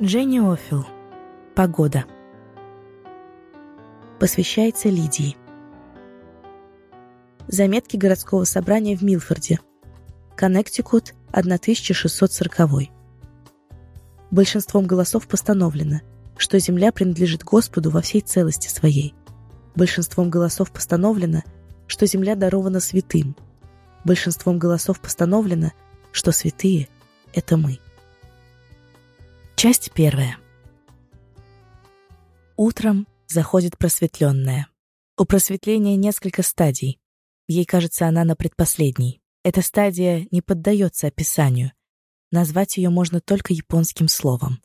Дженни Офил. Погода. Посвящается Лидии. Заметки городского собрания в Милфорде. Коннектикут, 1640. Большинством голосов постановлено, что земля принадлежит Господу во всей целости своей. Большинством голосов постановлено, что земля дарована святым. Большинством голосов постановлено, что святые — это мы. Часть первая. Утром заходит просветленная. У просветления несколько стадий. Ей кажется, она на предпоследней. Эта стадия не поддается описанию. Назвать ее можно только японским словом.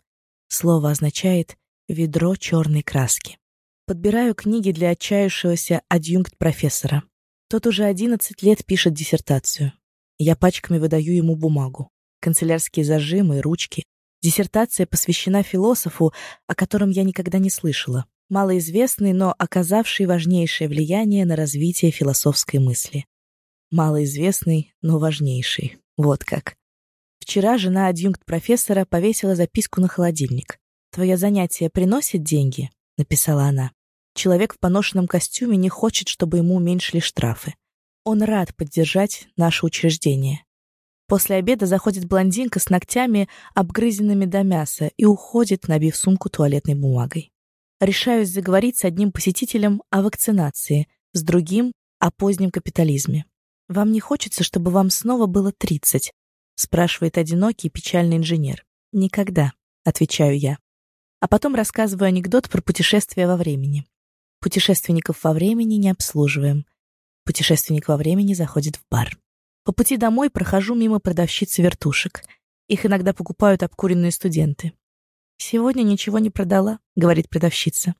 Слово означает «ведро черной краски». Подбираю книги для отчаявшегося адъюнкт-профессора. Тот уже 11 лет пишет диссертацию. Я пачками выдаю ему бумагу. Канцелярские зажимы, ручки, Диссертация посвящена философу, о котором я никогда не слышала, малоизвестный, но оказавший важнейшее влияние на развитие философской мысли. Малоизвестный, но важнейший. Вот как. Вчера жена адъюнкт-профессора повесила записку на холодильник. «Твое занятие приносит деньги?» — написала она. Человек в поношенном костюме не хочет, чтобы ему уменьшили штрафы. Он рад поддержать наше учреждение. После обеда заходит блондинка с ногтями, обгрызенными до мяса, и уходит, набив сумку туалетной бумагой. Решаюсь заговорить с одним посетителем о вакцинации, с другим — о позднем капитализме. «Вам не хочется, чтобы вам снова было тридцать?» — спрашивает одинокий печальный инженер. «Никогда», — отвечаю я. А потом рассказываю анекдот про путешествие во времени. Путешественников во времени не обслуживаем. Путешественник во времени заходит в бар. По пути домой прохожу мимо продавщицы вертушек. Их иногда покупают обкуренные студенты. «Сегодня ничего не продала», — говорит продавщица.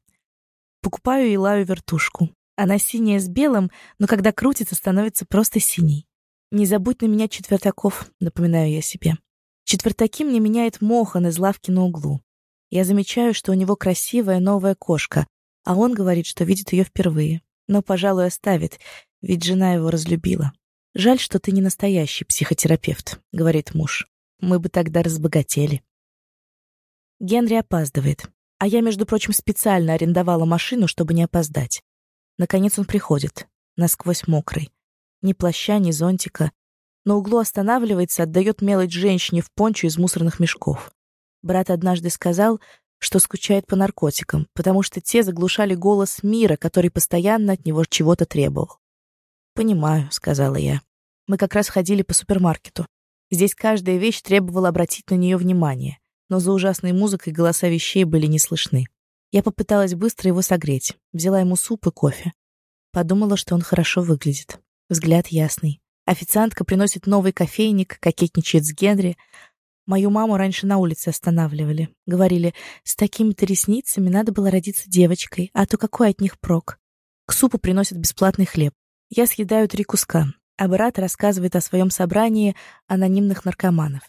Покупаю и лаю вертушку. Она синяя с белым, но когда крутится, становится просто синей. «Не забудь на меня четвертаков», — напоминаю я себе. Четвертаки мне меняет Мохан из лавки на углу. Я замечаю, что у него красивая новая кошка, а он говорит, что видит ее впервые. Но, пожалуй, оставит, ведь жена его разлюбила. «Жаль, что ты не настоящий психотерапевт», — говорит муж. «Мы бы тогда разбогатели». Генри опаздывает. А я, между прочим, специально арендовала машину, чтобы не опоздать. Наконец он приходит, насквозь мокрый. Ни плаща, ни зонтика. На углу останавливается, отдает мелочь женщине в пончо из мусорных мешков. Брат однажды сказал, что скучает по наркотикам, потому что те заглушали голос мира, который постоянно от него чего-то требовал. «Понимаю», — сказала я. Мы как раз ходили по супермаркету. Здесь каждая вещь требовала обратить на нее внимание, но за ужасной музыкой голоса вещей были не слышны. Я попыталась быстро его согреть, взяла ему суп и кофе. Подумала, что он хорошо выглядит. Взгляд ясный. Официантка приносит новый кофейник, кокетничает с Генри. Мою маму раньше на улице останавливали. Говорили, с такими-то ресницами надо было родиться девочкой, а то какой от них прок. К супу приносят бесплатный хлеб. Я съедаю три куска, а брат рассказывает о своем собрании анонимных наркоманов.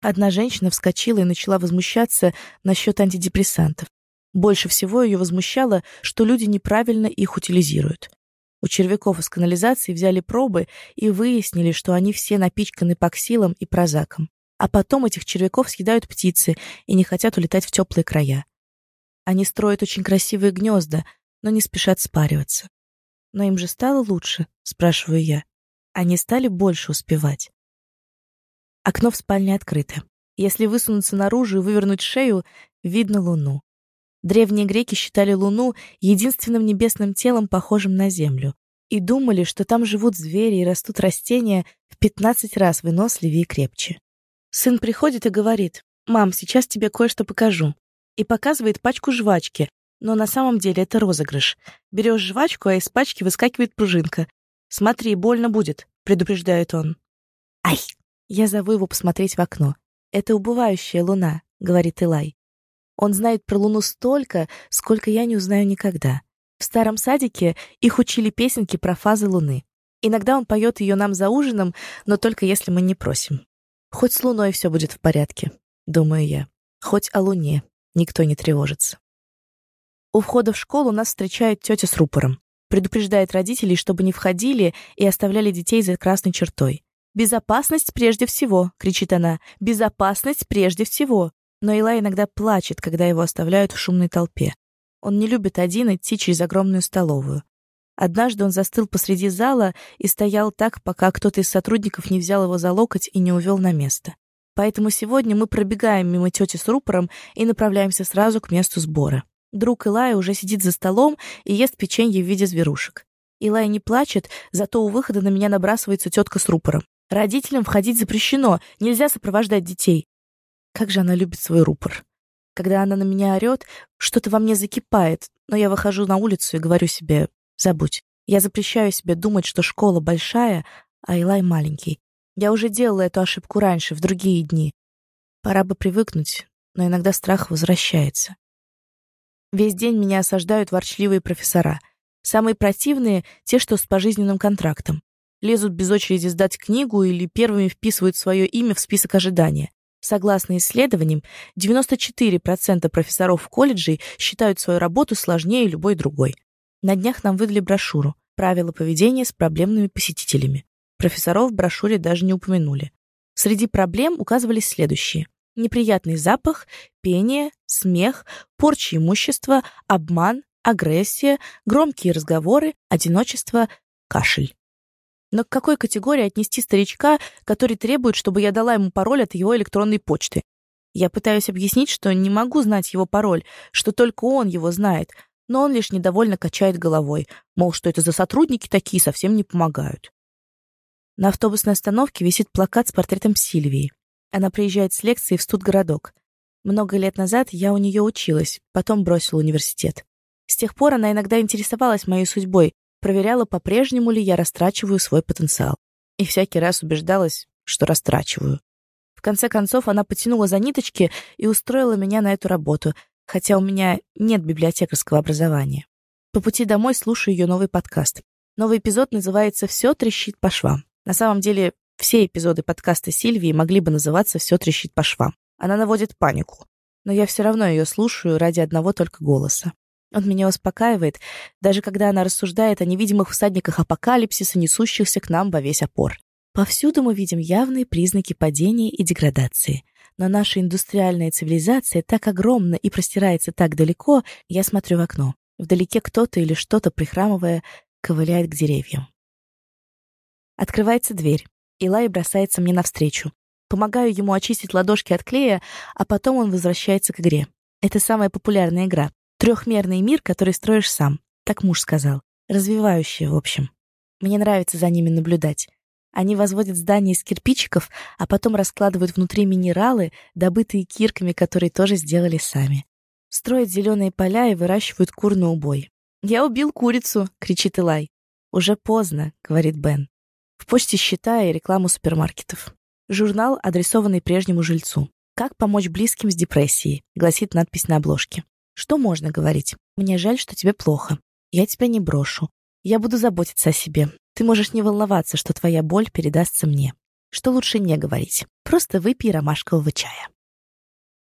Одна женщина вскочила и начала возмущаться насчет антидепрессантов. Больше всего ее возмущало, что люди неправильно их утилизируют. У червяков из канализации взяли пробы и выяснили, что они все напичканы паксилом и прозаком. А потом этих червяков съедают птицы и не хотят улетать в теплые края. Они строят очень красивые гнезда, но не спешат спариваться. Но им же стало лучше, спрашиваю я. Они стали больше успевать. Окно в спальне открыто. Если высунуться наружу и вывернуть шею, видно луну. Древние греки считали луну единственным небесным телом, похожим на землю, и думали, что там живут звери и растут растения в 15 раз выносливее и крепче. Сын приходит и говорит, «Мам, сейчас тебе кое-что покажу», и показывает пачку жвачки, но на самом деле это розыгрыш. Берешь жвачку, а из пачки выскакивает пружинка. «Смотри, больно будет», — предупреждает он. «Ай!» Я зову его посмотреть в окно. «Это убывающая луна», — говорит Илай. Он знает про луну столько, сколько я не узнаю никогда. В старом садике их учили песенки про фазы луны. Иногда он поет ее нам за ужином, но только если мы не просим. Хоть с луной все будет в порядке, думаю я. Хоть о луне никто не тревожится. У входа в школу нас встречает тетя с рупором. Предупреждает родителей, чтобы не входили и оставляли детей за красной чертой. «Безопасность прежде всего!» — кричит она. «Безопасность прежде всего!» Но Илай иногда плачет, когда его оставляют в шумной толпе. Он не любит один идти через огромную столовую. Однажды он застыл посреди зала и стоял так, пока кто-то из сотрудников не взял его за локоть и не увел на место. Поэтому сегодня мы пробегаем мимо тети с рупором и направляемся сразу к месту сбора. Друг Илая уже сидит за столом и ест печенье в виде зверушек. Илай не плачет, зато у выхода на меня набрасывается тетка с рупором. Родителям входить запрещено, нельзя сопровождать детей. Как же она любит свой рупор. Когда она на меня орет, что-то во мне закипает, но я выхожу на улицу и говорю себе «забудь». Я запрещаю себе думать, что школа большая, а Илай маленький. Я уже делала эту ошибку раньше, в другие дни. Пора бы привыкнуть, но иногда страх возвращается. Весь день меня осаждают ворчливые профессора. Самые противные — те, что с пожизненным контрактом. Лезут без очереди сдать книгу или первыми вписывают свое имя в список ожидания. Согласно исследованиям, 94% профессоров в колледже считают свою работу сложнее любой другой. На днях нам выдали брошюру «Правила поведения с проблемными посетителями». Профессоров в брошюре даже не упомянули. Среди проблем указывались следующие. Неприятный запах, пение, смех, порча имущества, обман, агрессия, громкие разговоры, одиночество, кашель. Но к какой категории отнести старичка, который требует, чтобы я дала ему пароль от его электронной почты? Я пытаюсь объяснить, что не могу знать его пароль, что только он его знает, но он лишь недовольно качает головой, мол, что это за сотрудники такие, совсем не помогают. На автобусной остановке висит плакат с портретом Сильвии. Она приезжает с лекцией в студгородок. Много лет назад я у нее училась, потом бросила университет. С тех пор она иногда интересовалась моей судьбой, проверяла, по-прежнему ли я растрачиваю свой потенциал. И всякий раз убеждалась, что растрачиваю. В конце концов, она потянула за ниточки и устроила меня на эту работу, хотя у меня нет библиотекарского образования. По пути домой слушаю ее новый подкаст. Новый эпизод называется «Все трещит по швам». На самом деле, все эпизоды подкаста Сильвии могли бы называться «Все трещит по швам». Она наводит панику. Но я все равно ее слушаю ради одного только голоса. Он меня успокаивает, даже когда она рассуждает о невидимых всадниках апокалипсиса, несущихся к нам во весь опор. Повсюду мы видим явные признаки падения и деградации. Но наша индустриальная цивилизация так огромна и простирается так далеко, я смотрю в окно. Вдалеке кто-то или что-то, прихрамывая, ковыляет к деревьям. Открывается дверь. Илай бросается мне навстречу. Помогаю ему очистить ладошки от клея, а потом он возвращается к игре. Это самая популярная игра. Трехмерный мир, который строишь сам. Так муж сказал. Развивающая, в общем. Мне нравится за ними наблюдать. Они возводят здания из кирпичиков, а потом раскладывают внутри минералы, добытые кирками, которые тоже сделали сами. Строят зеленые поля и выращивают кур на убой. «Я убил курицу!» — кричит Илай. «Уже поздно», — говорит Бен. В почте счета и рекламу супермаркетов. Журнал, адресованный прежнему жильцу. «Как помочь близким с депрессией», — гласит надпись на обложке. Что можно говорить? «Мне жаль, что тебе плохо. Я тебя не брошу. Я буду заботиться о себе. Ты можешь не волноваться, что твоя боль передастся мне. Что лучше не говорить? Просто выпей ромашкового чая».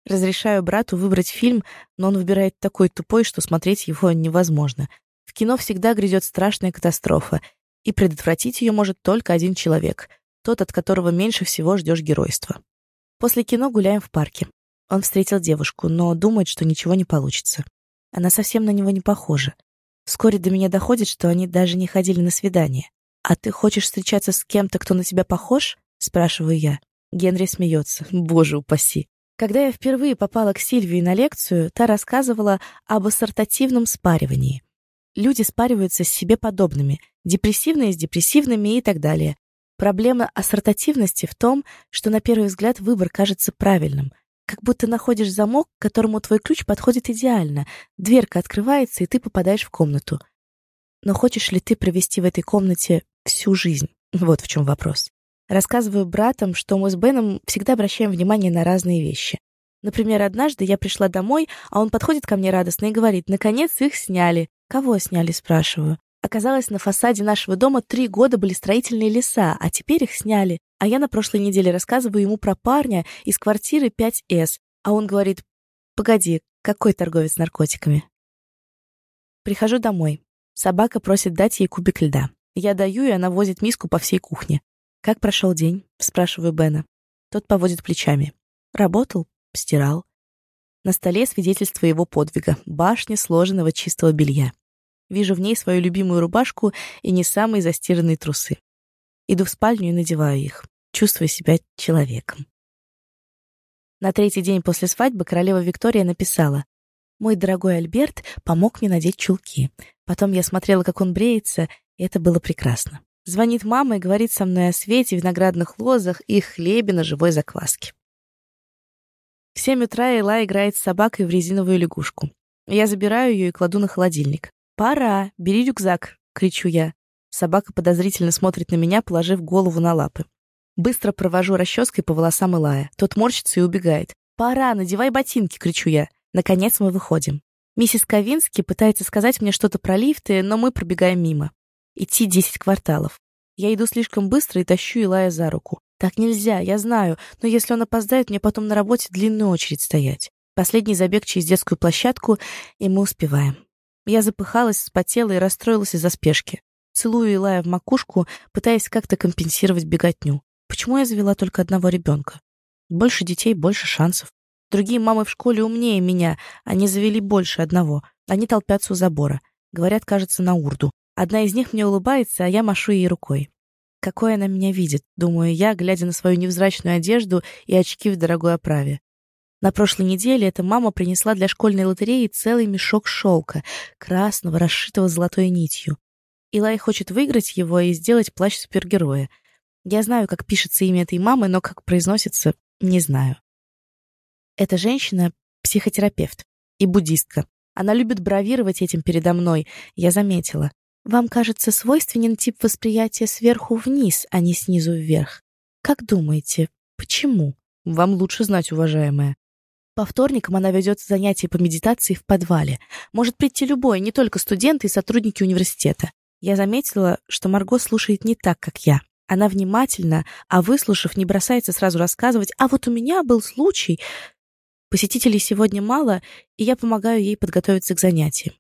Разрешаю брату выбрать фильм, но он выбирает такой тупой, что смотреть его невозможно. В кино всегда грядет страшная катастрофа, и предотвратить ее может только один человек, тот, от которого меньше всего ждешь геройства. После кино гуляем в парке. Он встретил девушку, но думает, что ничего не получится. Она совсем на него не похожа. Вскоре до меня доходит, что они даже не ходили на свидание. «А ты хочешь встречаться с кем-то, кто на тебя похож?» — спрашиваю я. Генри смеется. Боже упаси. Когда я впервые попала к Сильвии на лекцию, та рассказывала об ассортативном спаривании. Люди спариваются с себе подобными, депрессивные с депрессивными и так далее. Проблема ассортативности в том, что на первый взгляд выбор кажется правильным. Как будто находишь замок, к которому твой ключ подходит идеально, дверка открывается, и ты попадаешь в комнату. Но хочешь ли ты провести в этой комнате всю жизнь? Вот в чем вопрос. Рассказываю братам, что мы с Беном всегда обращаем внимание на разные вещи. Например, однажды я пришла домой, а он подходит ко мне радостно и говорит, «Наконец их сняли». «Кого сняли?» — спрашиваю. Оказалось, на фасаде нашего дома три года были строительные леса, а теперь их сняли. А я на прошлой неделе рассказываю ему про парня из квартиры 5С, а он говорит, «Погоди, какой торговец наркотиками?» Прихожу домой. Собака просит дать ей кубик льда. Я даю, и она возит миску по всей кухне. «Как прошел день?» — спрашиваю Бена. Тот поводит плечами. «Работал, стирал. На столе свидетельство его подвига — башня сложенного чистого белья. Вижу в ней свою любимую рубашку и не самые застиранные трусы. Иду в спальню и надеваю их, чувствуя себя человеком. На третий день после свадьбы королева Виктория написала «Мой дорогой Альберт помог мне надеть чулки. Потом я смотрела, как он бреется, и это было прекрасно. Звонит мама и говорит со мной о свете, виноградных лозах и хлебе на живой закваске. В семь утра Элла играет с собакой в резиновую лягушку. Я забираю ее и кладу на холодильник. «Пора! Бери рюкзак!» — кричу я. Собака подозрительно смотрит на меня, положив голову на лапы. Быстро провожу расческой по волосам Илая. Тот морщится и убегает. «Пора! Надевай ботинки!» — кричу я. Наконец мы выходим. Миссис Ковински пытается сказать мне что-то про лифты, но мы пробегаем мимо. Идти десять кварталов. Я иду слишком быстро и тащу Илая за руку. Так нельзя, я знаю, но если он опоздает, мне потом на работе длинную очередь стоять. Последний забег через детскую площадку, и мы успеваем. Я запыхалась, вспотела и расстроилась из-за спешки. Целую Илая в макушку, пытаясь как-то компенсировать беготню. Почему я завела только одного ребенка? Больше детей, больше шансов. Другие мамы в школе умнее меня, они завели больше одного. Они толпятся у забора. Говорят, кажется, на урду. Одна из них мне улыбается, а я машу ей рукой. Какой она меня видит, думаю я, глядя на свою невзрачную одежду и очки в дорогой оправе. На прошлой неделе эта мама принесла для школьной лотереи целый мешок шелка, красного, расшитого золотой нитью. Илай хочет выиграть его и сделать плащ супергероя. Я знаю, как пишется имя этой мамы, но как произносится, не знаю. Эта женщина — психотерапевт и буддистка. Она любит бравировать этим передо мной, я заметила. Вам, кажется, свойственен тип восприятия сверху вниз, а не снизу вверх. Как думаете, почему? Вам лучше знать, уважаемая. По вторникам она ведет занятия по медитации в подвале. Может прийти любой, не только студенты и сотрудники университета. Я заметила, что Марго слушает не так, как я. Она внимательна, а выслушав, не бросается сразу рассказывать, а вот у меня был случай. Посетителей сегодня мало, и я помогаю ей подготовиться к занятиям.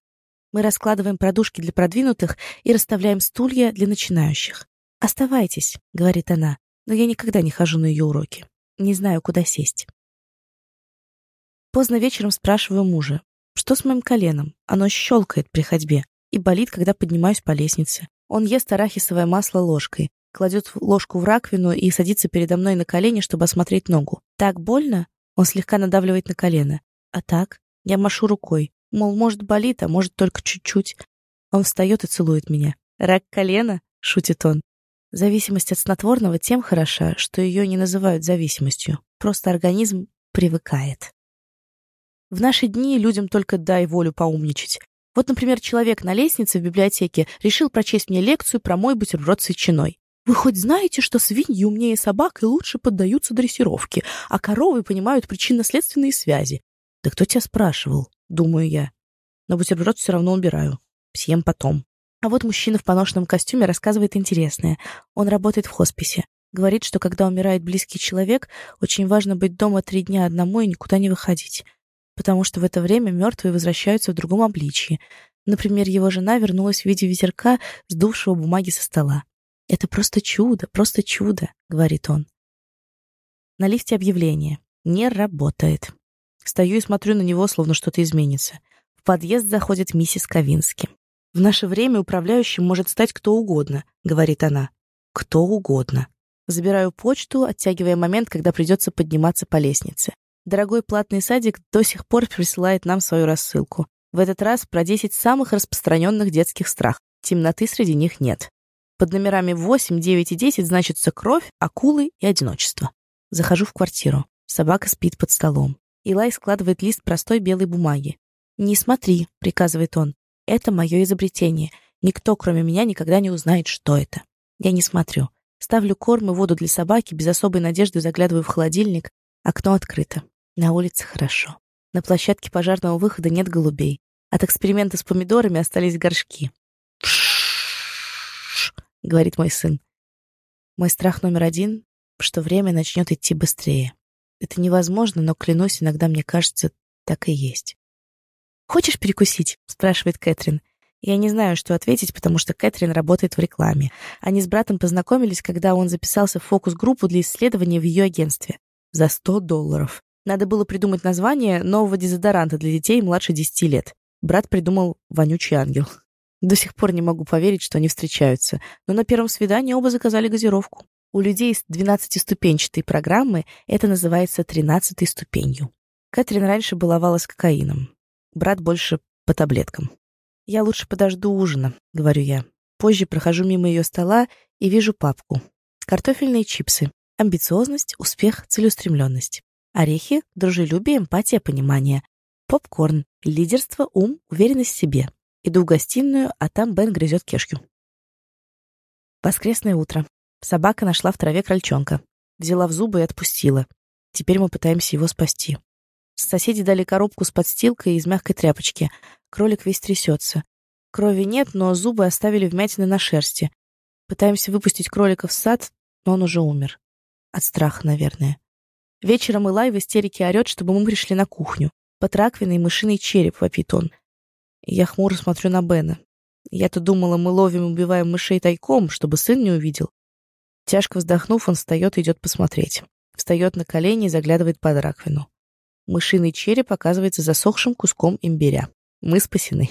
Мы раскладываем продушки для продвинутых и расставляем стулья для начинающих. «Оставайтесь», — говорит она, но я никогда не хожу на ее уроки. Не знаю, куда сесть. Поздно вечером спрашиваю мужа, что с моим коленом? Оно щелкает при ходьбе и болит, когда поднимаюсь по лестнице. Он ест арахисовое масло ложкой, кладет ложку в раковину и садится передо мной на колени, чтобы осмотреть ногу. «Так больно?» Он слегка надавливает на колено. «А так?» Я машу рукой. Мол, может, болит, а может, только чуть-чуть. Он встает и целует меня. «Рак колена?» — шутит он. Зависимость от снотворного тем хороша, что ее не называют зависимостью. Просто организм привыкает. В наши дни людям только дай волю поумничать. Вот, например, человек на лестнице в библиотеке решил прочесть мне лекцию про мой бутерброд с ветчиной. Вы хоть знаете, что свиньи умнее собак и лучше поддаются дрессировке, а коровы понимают причинно-следственные связи? Да кто тебя спрашивал? Думаю я. Но бутерброд все равно убираю. Съем потом. А вот мужчина в поношенном костюме рассказывает интересное. Он работает в хосписе. Говорит, что когда умирает близкий человек, очень важно быть дома три дня одному и никуда не выходить. Потому что в это время мертвые возвращаются в другом обличье. Например, его жена вернулась в виде ветерка, сдувшего бумаги со стола. «Это просто чудо, просто чудо», — говорит он. На лифте объявление. Не работает. Стою и смотрю на него, словно что-то изменится. В подъезд заходит миссис Ковински. «В наше время управляющим может стать кто угодно», — говорит она. «Кто угодно». Забираю почту, оттягивая момент, когда придется подниматься по лестнице. Дорогой платный садик до сих пор присылает нам свою рассылку. В этот раз про 10 самых распространенных детских страхов. Темноты среди них нет. Под номерами 8, 9 и 10 значится кровь, акулы и одиночество. Захожу в квартиру. Собака спит под столом. Илай складывает лист простой белой бумаги. «Не смотри», — приказывает он. «Это мое изобретение. Никто, кроме меня, никогда не узнает, что это». Я не смотрю. Ставлю корм и воду для собаки, без особой надежды заглядываю в холодильник. Окно открыто. На улице хорошо. На площадке пожарного выхода нет голубей. От эксперимента с помидорами остались горшки. говорит мой сын. Мой страх номер один, что время начнет идти быстрее. Это невозможно, но, клянусь, иногда мне кажется, так и есть. «Хочешь перекусить?» — спрашивает Кэтрин. Я не знаю, что ответить, потому что Кэтрин работает в рекламе. Они с братом познакомились, когда он записался в фокус-группу для исследования в ее агентстве. За 100 долларов. Надо было придумать название нового дезодоранта для детей младше 10 лет. Брат придумал «Вонючий ангел». До сих пор не могу поверить, что они встречаются, но на первом свидании оба заказали газировку. У людей с 12-ступенчатой программы это называется 13-й ступенью. Кэтрин раньше баловалась кокаином. Брат больше по таблеткам. «Я лучше подожду ужина», — говорю я. Позже прохожу мимо ее стола и вижу папку. Картофельные чипсы. Амбициозность, успех, целеустремленность. Орехи, дружелюбие, эмпатия, понимание. Попкорн, лидерство, ум, уверенность в себе. Иду в гостиную, а там Бен грызет кешку. Воскресное утро. Собака нашла в траве крольчонка. Взяла в зубы и отпустила. Теперь мы пытаемся его спасти. Соседи дали коробку с подстилкой из мягкой тряпочки. Кролик весь трясется. Крови нет, но зубы оставили вмятины на шерсти. Пытаемся выпустить кролика в сад, но он уже умер. От страха, наверное. Вечером Илай в истерике орет, чтобы мы пришли на кухню. Под раковиной мышиный череп вопит он. Я хмуро смотрю на Бена. Я-то думала, мы ловим и убиваем мышей тайком, чтобы сын не увидел. Тяжко вздохнув, он встает и идет посмотреть. Встает на колени и заглядывает под раковину. Мышиный череп оказывается засохшим куском имбиря. Мы спасены.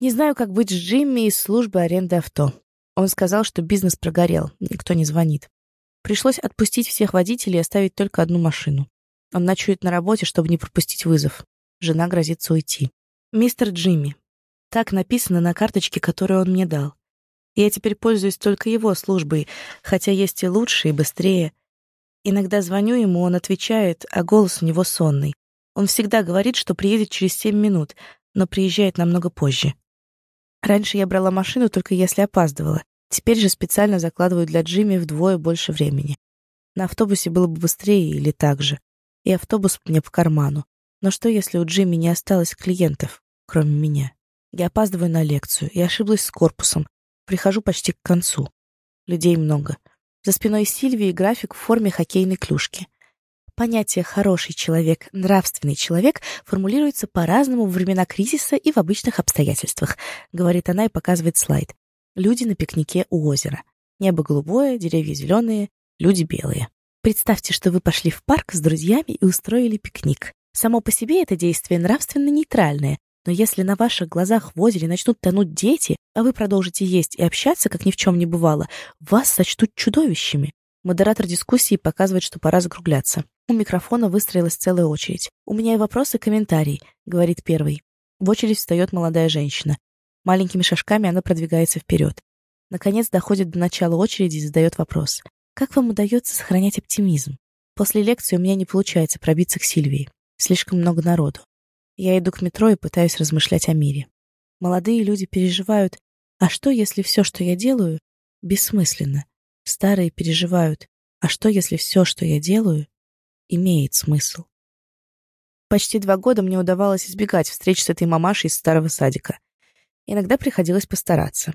Не знаю, как быть с Джимми из службы аренды авто. Он сказал, что бизнес прогорел, никто не звонит. Пришлось отпустить всех водителей и оставить только одну машину. Он ночует на работе, чтобы не пропустить вызов. Жена грозится уйти. «Мистер Джимми». Так написано на карточке, которую он мне дал. Я теперь пользуюсь только его службой, хотя есть и лучше, и быстрее. Иногда звоню ему, он отвечает, а голос у него сонный. Он всегда говорит, что приедет через семь минут, но приезжает намного позже. Раньше я брала машину только если опаздывала. Теперь же специально закладываю для Джимми вдвое больше времени. На автобусе было бы быстрее или так же. И автобус мне по карману. Но что, если у Джимми не осталось клиентов, кроме меня? Я опаздываю на лекцию и ошиблась с корпусом, Прихожу почти к концу. Людей много. За спиной Сильвии график в форме хоккейной клюшки. Понятие «хороший человек», «нравственный человек» формулируется по-разному во времена кризиса и в обычных обстоятельствах, говорит она и показывает слайд. Люди на пикнике у озера. Небо голубое, деревья зеленые, люди белые. Представьте, что вы пошли в парк с друзьями и устроили пикник. Само по себе это действие нравственно нейтральное, но если на ваших глазах в озере начнут тонуть дети, а вы продолжите есть и общаться, как ни в чем не бывало, вас сочтут чудовищами. Модератор дискуссии показывает, что пора закругляться. У микрофона выстроилась целая очередь. «У меня и вопросы, и комментарий», — говорит первый. В очередь встает молодая женщина. Маленькими шажками она продвигается вперед. Наконец доходит до начала очереди и задает вопрос. «Как вам удается сохранять оптимизм? После лекции у меня не получается пробиться к Сильвии. Слишком много народу. Я иду к метро и пытаюсь размышлять о мире. Молодые люди переживают, а что, если все, что я делаю, бессмысленно? Старые переживают, а что, если все, что я делаю, имеет смысл? Почти два года мне удавалось избегать встреч с этой мамашей из старого садика. Иногда приходилось постараться.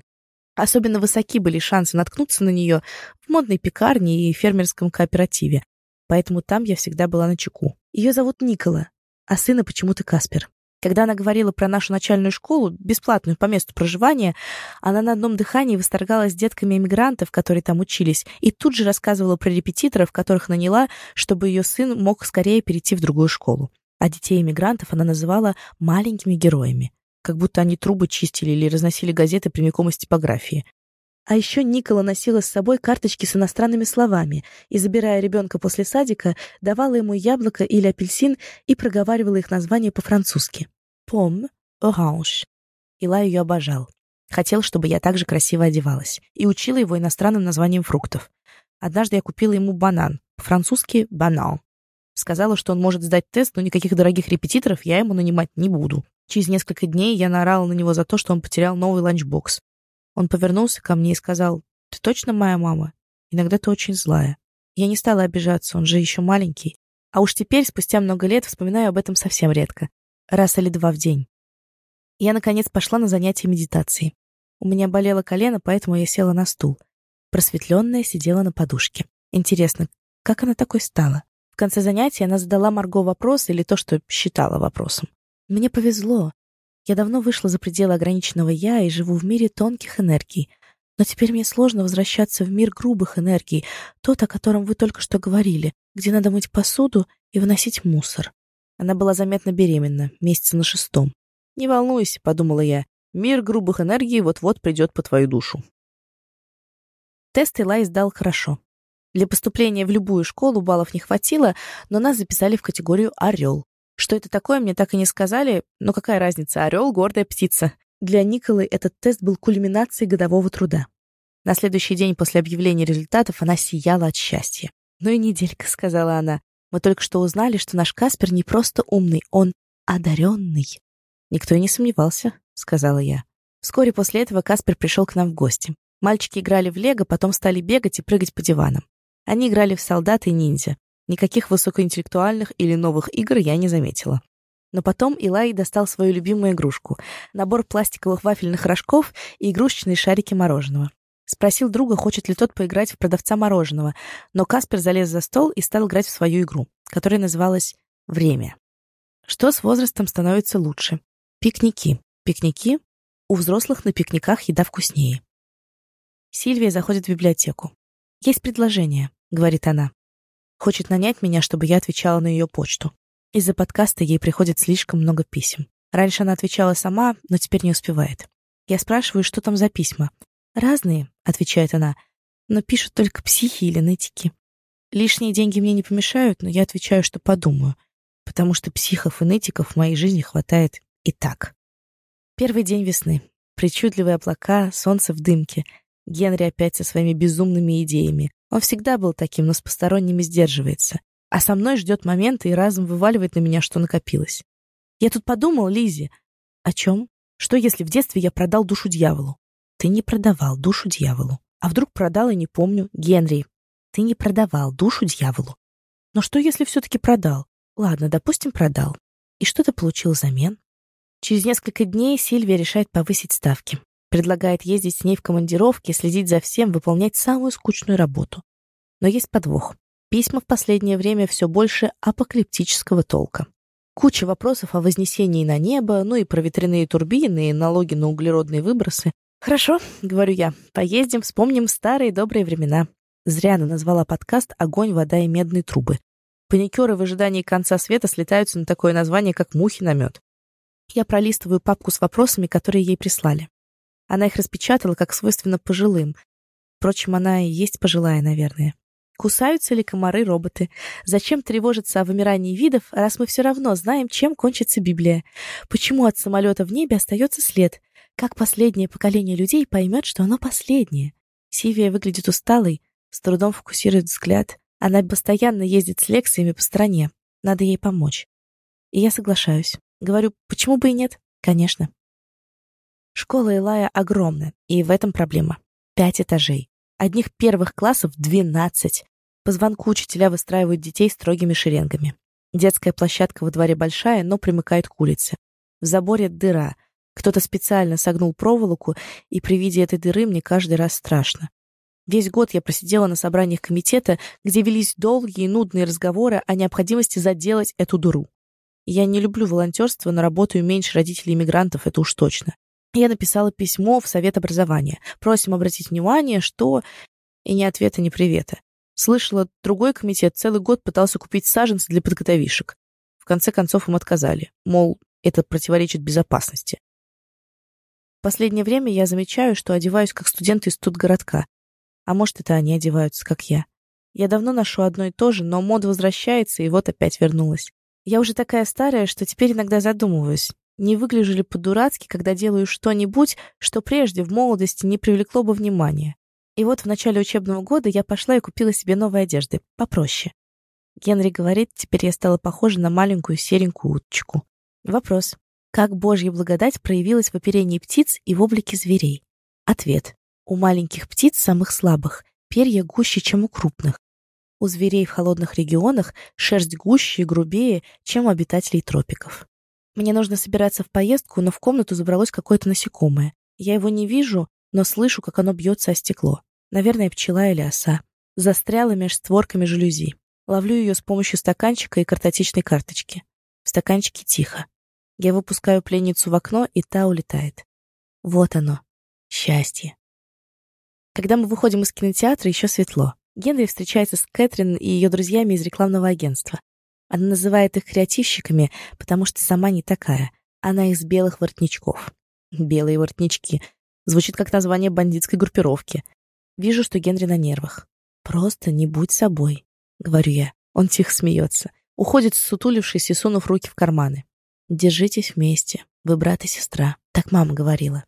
Особенно высоки были шансы наткнуться на нее в модной пекарне и фермерском кооперативе, поэтому там я всегда была на чеку. Ее зовут Никола, а сына почему-то Каспер. Когда она говорила про нашу начальную школу, бесплатную по месту проживания, она на одном дыхании восторгалась детками эмигрантов, которые там учились, и тут же рассказывала про репетиторов, которых наняла, чтобы ее сын мог скорее перейти в другую школу. А детей эмигрантов она называла «маленькими героями», как будто они трубы чистили или разносили газеты прямиком из типографии. А еще Никола носила с собой карточки с иностранными словами и, забирая ребенка после садика, давала ему яблоко или апельсин и проговаривала их название по-французски. «Pomme», «orange». Ила ее обожал. Хотел, чтобы я также красиво одевалась. И учила его иностранным названиям фруктов. Однажды я купила ему банан. По-французски «banane». Сказала, что он может сдать тест, но никаких дорогих репетиторов я ему нанимать не буду. Через несколько дней я наорала на него за то, что он потерял новый ланчбокс. Он повернулся ко мне и сказал, «Ты точно моя мама? Иногда ты очень злая». Я не стала обижаться, он же еще маленький. А уж теперь, спустя много лет, вспоминаю об этом совсем редко. Раз или два в день. Я, наконец, пошла на занятия медитации. У меня болело колено, поэтому я села на стул. Просветленная сидела на подушке. Интересно, как она такой стала? В конце занятия она задала Марго вопрос или то, что считала вопросом. Мне повезло. Я давно вышла за пределы ограниченного «я» и живу в мире тонких энергий. Но теперь мне сложно возвращаться в мир грубых энергий, тот, о котором вы только что говорили, где надо мыть посуду и выносить мусор. Она была заметно беременна, месяца на шестом. «Не волнуйся», — подумала я, — «мир грубых энергий вот-вот придет по твою душу». Тест Илай сдал хорошо. Для поступления в любую школу баллов не хватило, но нас записали в категорию «Орел». Что это такое, мне так и не сказали, но какая разница, орел — гордая птица. Для Николы этот тест был кульминацией годового труда. На следующий день после объявления результатов она сияла от счастья. «Ну и неделька», — сказала она. «Мы только что узнали, что наш Каспер не просто умный, он одаренный». «Никто и не сомневался», — сказала я. Вскоре после этого Каспер пришел к нам в гости. Мальчики играли в лего, потом стали бегать и прыгать по диванам. Они играли в солдат и ниндзя. Никаких высокоинтеллектуальных или новых игр я не заметила. Но потом Илай достал свою любимую игрушку — набор пластиковых вафельных рожков и игрушечные шарики мороженого. Спросил друга, хочет ли тот поиграть в продавца мороженого, но Каспер залез за стол и стал играть в свою игру, которая называлась «Время». Что с возрастом становится лучше? Пикники. Пикники? У взрослых на пикниках еда вкуснее. Сильвия заходит в библиотеку. «Есть предложение», — говорит она. Хочет нанять меня, чтобы я отвечала на ее почту. Из-за подкаста ей приходит слишком много писем. Раньше она отвечала сама, но теперь не успевает. Я спрашиваю, что там за письма. «Разные», — отвечает она, — «но пишут только психи или нытики. Лишние деньги мне не помешают, но я отвечаю, что подумаю, потому что психов и нытиков в моей жизни хватает и так». Первый день весны. Причудливые облака, солнце в дымке. Генри опять со своими безумными идеями. Он всегда был таким, но с посторонними сдерживается а со мной ждет момент и разом вываливает на меня, что накопилось. Я тут подумал, Лизи, о чем? Что если в детстве я продал душу дьяволу? Ты не продавал душу дьяволу. А вдруг продал и не помню. Генри, ты не продавал душу дьяволу. Но что если все-таки продал? Ладно, допустим, продал. И что ты получил взамен? Через несколько дней Сильвия решает повысить ставки. Предлагает ездить с ней в командировки, следить за всем, выполнять самую скучную работу. Но есть подвох. Письма в последнее время все больше апокалиптического толка. Куча вопросов о вознесении на небо, ну и про ветряные турбины и налоги на углеродные выбросы. «Хорошо», — говорю я, — «поездим, вспомним старые добрые времена». Зря она назвала подкаст «Огонь, вода и медные трубы». Паникеры в ожидании конца света слетаются на такое название, как мухи на мед. Я пролистываю папку с вопросами, которые ей прислали. Она их распечатала, как свойственно пожилым. Впрочем, она и есть пожилая, наверное. Кусаются ли комары-роботы? Зачем тревожиться о вымирании видов, раз мы все равно знаем, чем кончится Библия? Почему от самолета в небе остается след? Как последнее поколение людей поймет, что оно последнее? Сивия выглядит усталой, с трудом фокусирует взгляд. Она постоянно ездит с лекциями по стране. Надо ей помочь. И я соглашаюсь. Говорю, почему бы и нет? Конечно. Школа Илая огромная, и в этом проблема. Пять этажей. Одних первых классов 12. По звонку учителя выстраивают детей строгими шеренгами. Детская площадка во дворе большая, но примыкает к улице. В заборе дыра. Кто-то специально согнул проволоку, и при виде этой дыры мне каждый раз страшно. Весь год я просидела на собраниях комитета, где велись долгие и нудные разговоры о необходимости заделать эту дыру. Я не люблю волонтерство, но работаю меньше родителей иммигрантов, это уж точно. Я написала письмо в Совет образования. Просим обратить внимание, что... И ни ответа, ни привета. Слышала, другой комитет целый год пытался купить саженцы для подготовишек. В конце концов им отказали. Мол, это противоречит безопасности. В последнее время я замечаю, что одеваюсь как студенты из студгородка. А может, это они одеваются, как я. Я давно ношу одно и то же, но мода возвращается, и вот опять вернулась. Я уже такая старая, что теперь иногда задумываюсь, не выгляжу ли по-дурацки, когда делаю что-нибудь, что прежде в молодости не привлекло бы внимания. И вот в начале учебного года я пошла и купила себе новые одежды, попроще. Генри говорит, теперь я стала похожа на маленькую серенькую уточку. Вопрос. Как Божья благодать проявилась в оперении птиц и в облике зверей? Ответ. У маленьких птиц, самых слабых, перья гуще, чем у крупных. У зверей в холодных регионах шерсть гуще и грубее, чем у обитателей тропиков. Мне нужно собираться в поездку, но в комнату забралось какое-то насекомое. Я его не вижу, но слышу, как оно бьется о стекло. Наверное, пчела или оса. Застряла меж створками жалюзи. Ловлю ее с помощью стаканчика и картотечной карточки. В стаканчике тихо. Я выпускаю пленницу в окно, и та улетает. Вот оно. Счастье. Когда мы выходим из кинотеатра, еще светло. Генри встречается с Кэтрин и ее друзьями из рекламного агентства. Она называет их креативщиками, потому что сама не такая. Она из белых воротничков. Белые воротнички. Звучит как название бандитской группировки. Вижу, что Генри на нервах. «Просто не будь собой», — говорю я. Он тихо смеется. Уходит, сутулившись и сунув руки в карманы. «Держитесь вместе. Вы брат и сестра». Так мама говорила.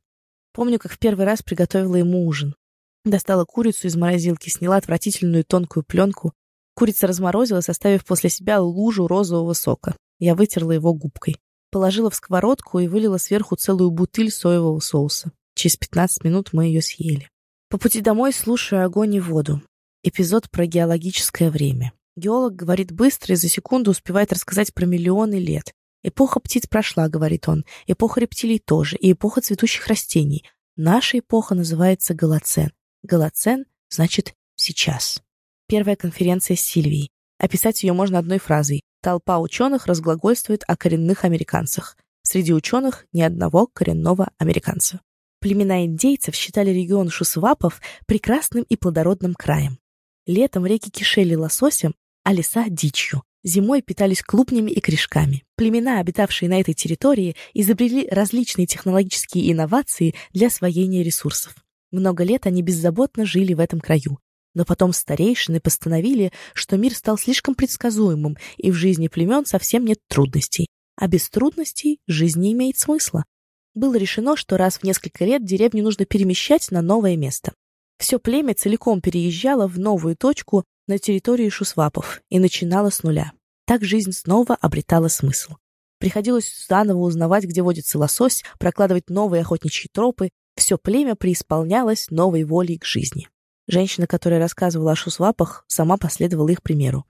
Помню, как в первый раз приготовила ему ужин. Достала курицу из морозилки, сняла отвратительную тонкую пленку. Курица разморозилась, оставив после себя лужу розового сока. Я вытерла его губкой. Положила в сковородку и вылила сверху целую бутыль соевого соуса. Через 15 минут мы ее съели. По пути домой слушаю огонь и воду. Эпизод про геологическое время. Геолог говорит быстро и за секунду успевает рассказать про миллионы лет. Эпоха птиц прошла, говорит он, эпоха рептилий тоже, и эпоха цветущих растений. Наша эпоха называется Голоцен. Голоцен значит «сейчас». Первая конференция с Сильвией. Описать ее можно одной фразой. Толпа ученых разглагольствует о коренных американцах. Среди ученых ни одного коренного американца. Племена индейцев считали регион Шусвапов прекрасным и плодородным краем. Летом реки кишели лососем, а леса – дичью. Зимой питались клубнями и корешками. Племена, обитавшие на этой территории, изобрели различные технологические инновации для освоения ресурсов. Много лет они беззаботно жили в этом краю. Но потом старейшины постановили, что мир стал слишком предсказуемым, и в жизни племен совсем нет трудностей. А без трудностей жизнь не имеет смысла. Было решено, что раз в несколько лет деревню нужно перемещать на новое место. Все племя целиком переезжало в новую точку на территории Шусвапов и начинало с нуля. Так жизнь снова обретала смысл. Приходилось заново узнавать, где водится лосось, прокладывать новые охотничьи тропы. Все племя преисполнялось новой волей к жизни. Женщина, которая рассказывала о шусвапах, сама последовала их примеру.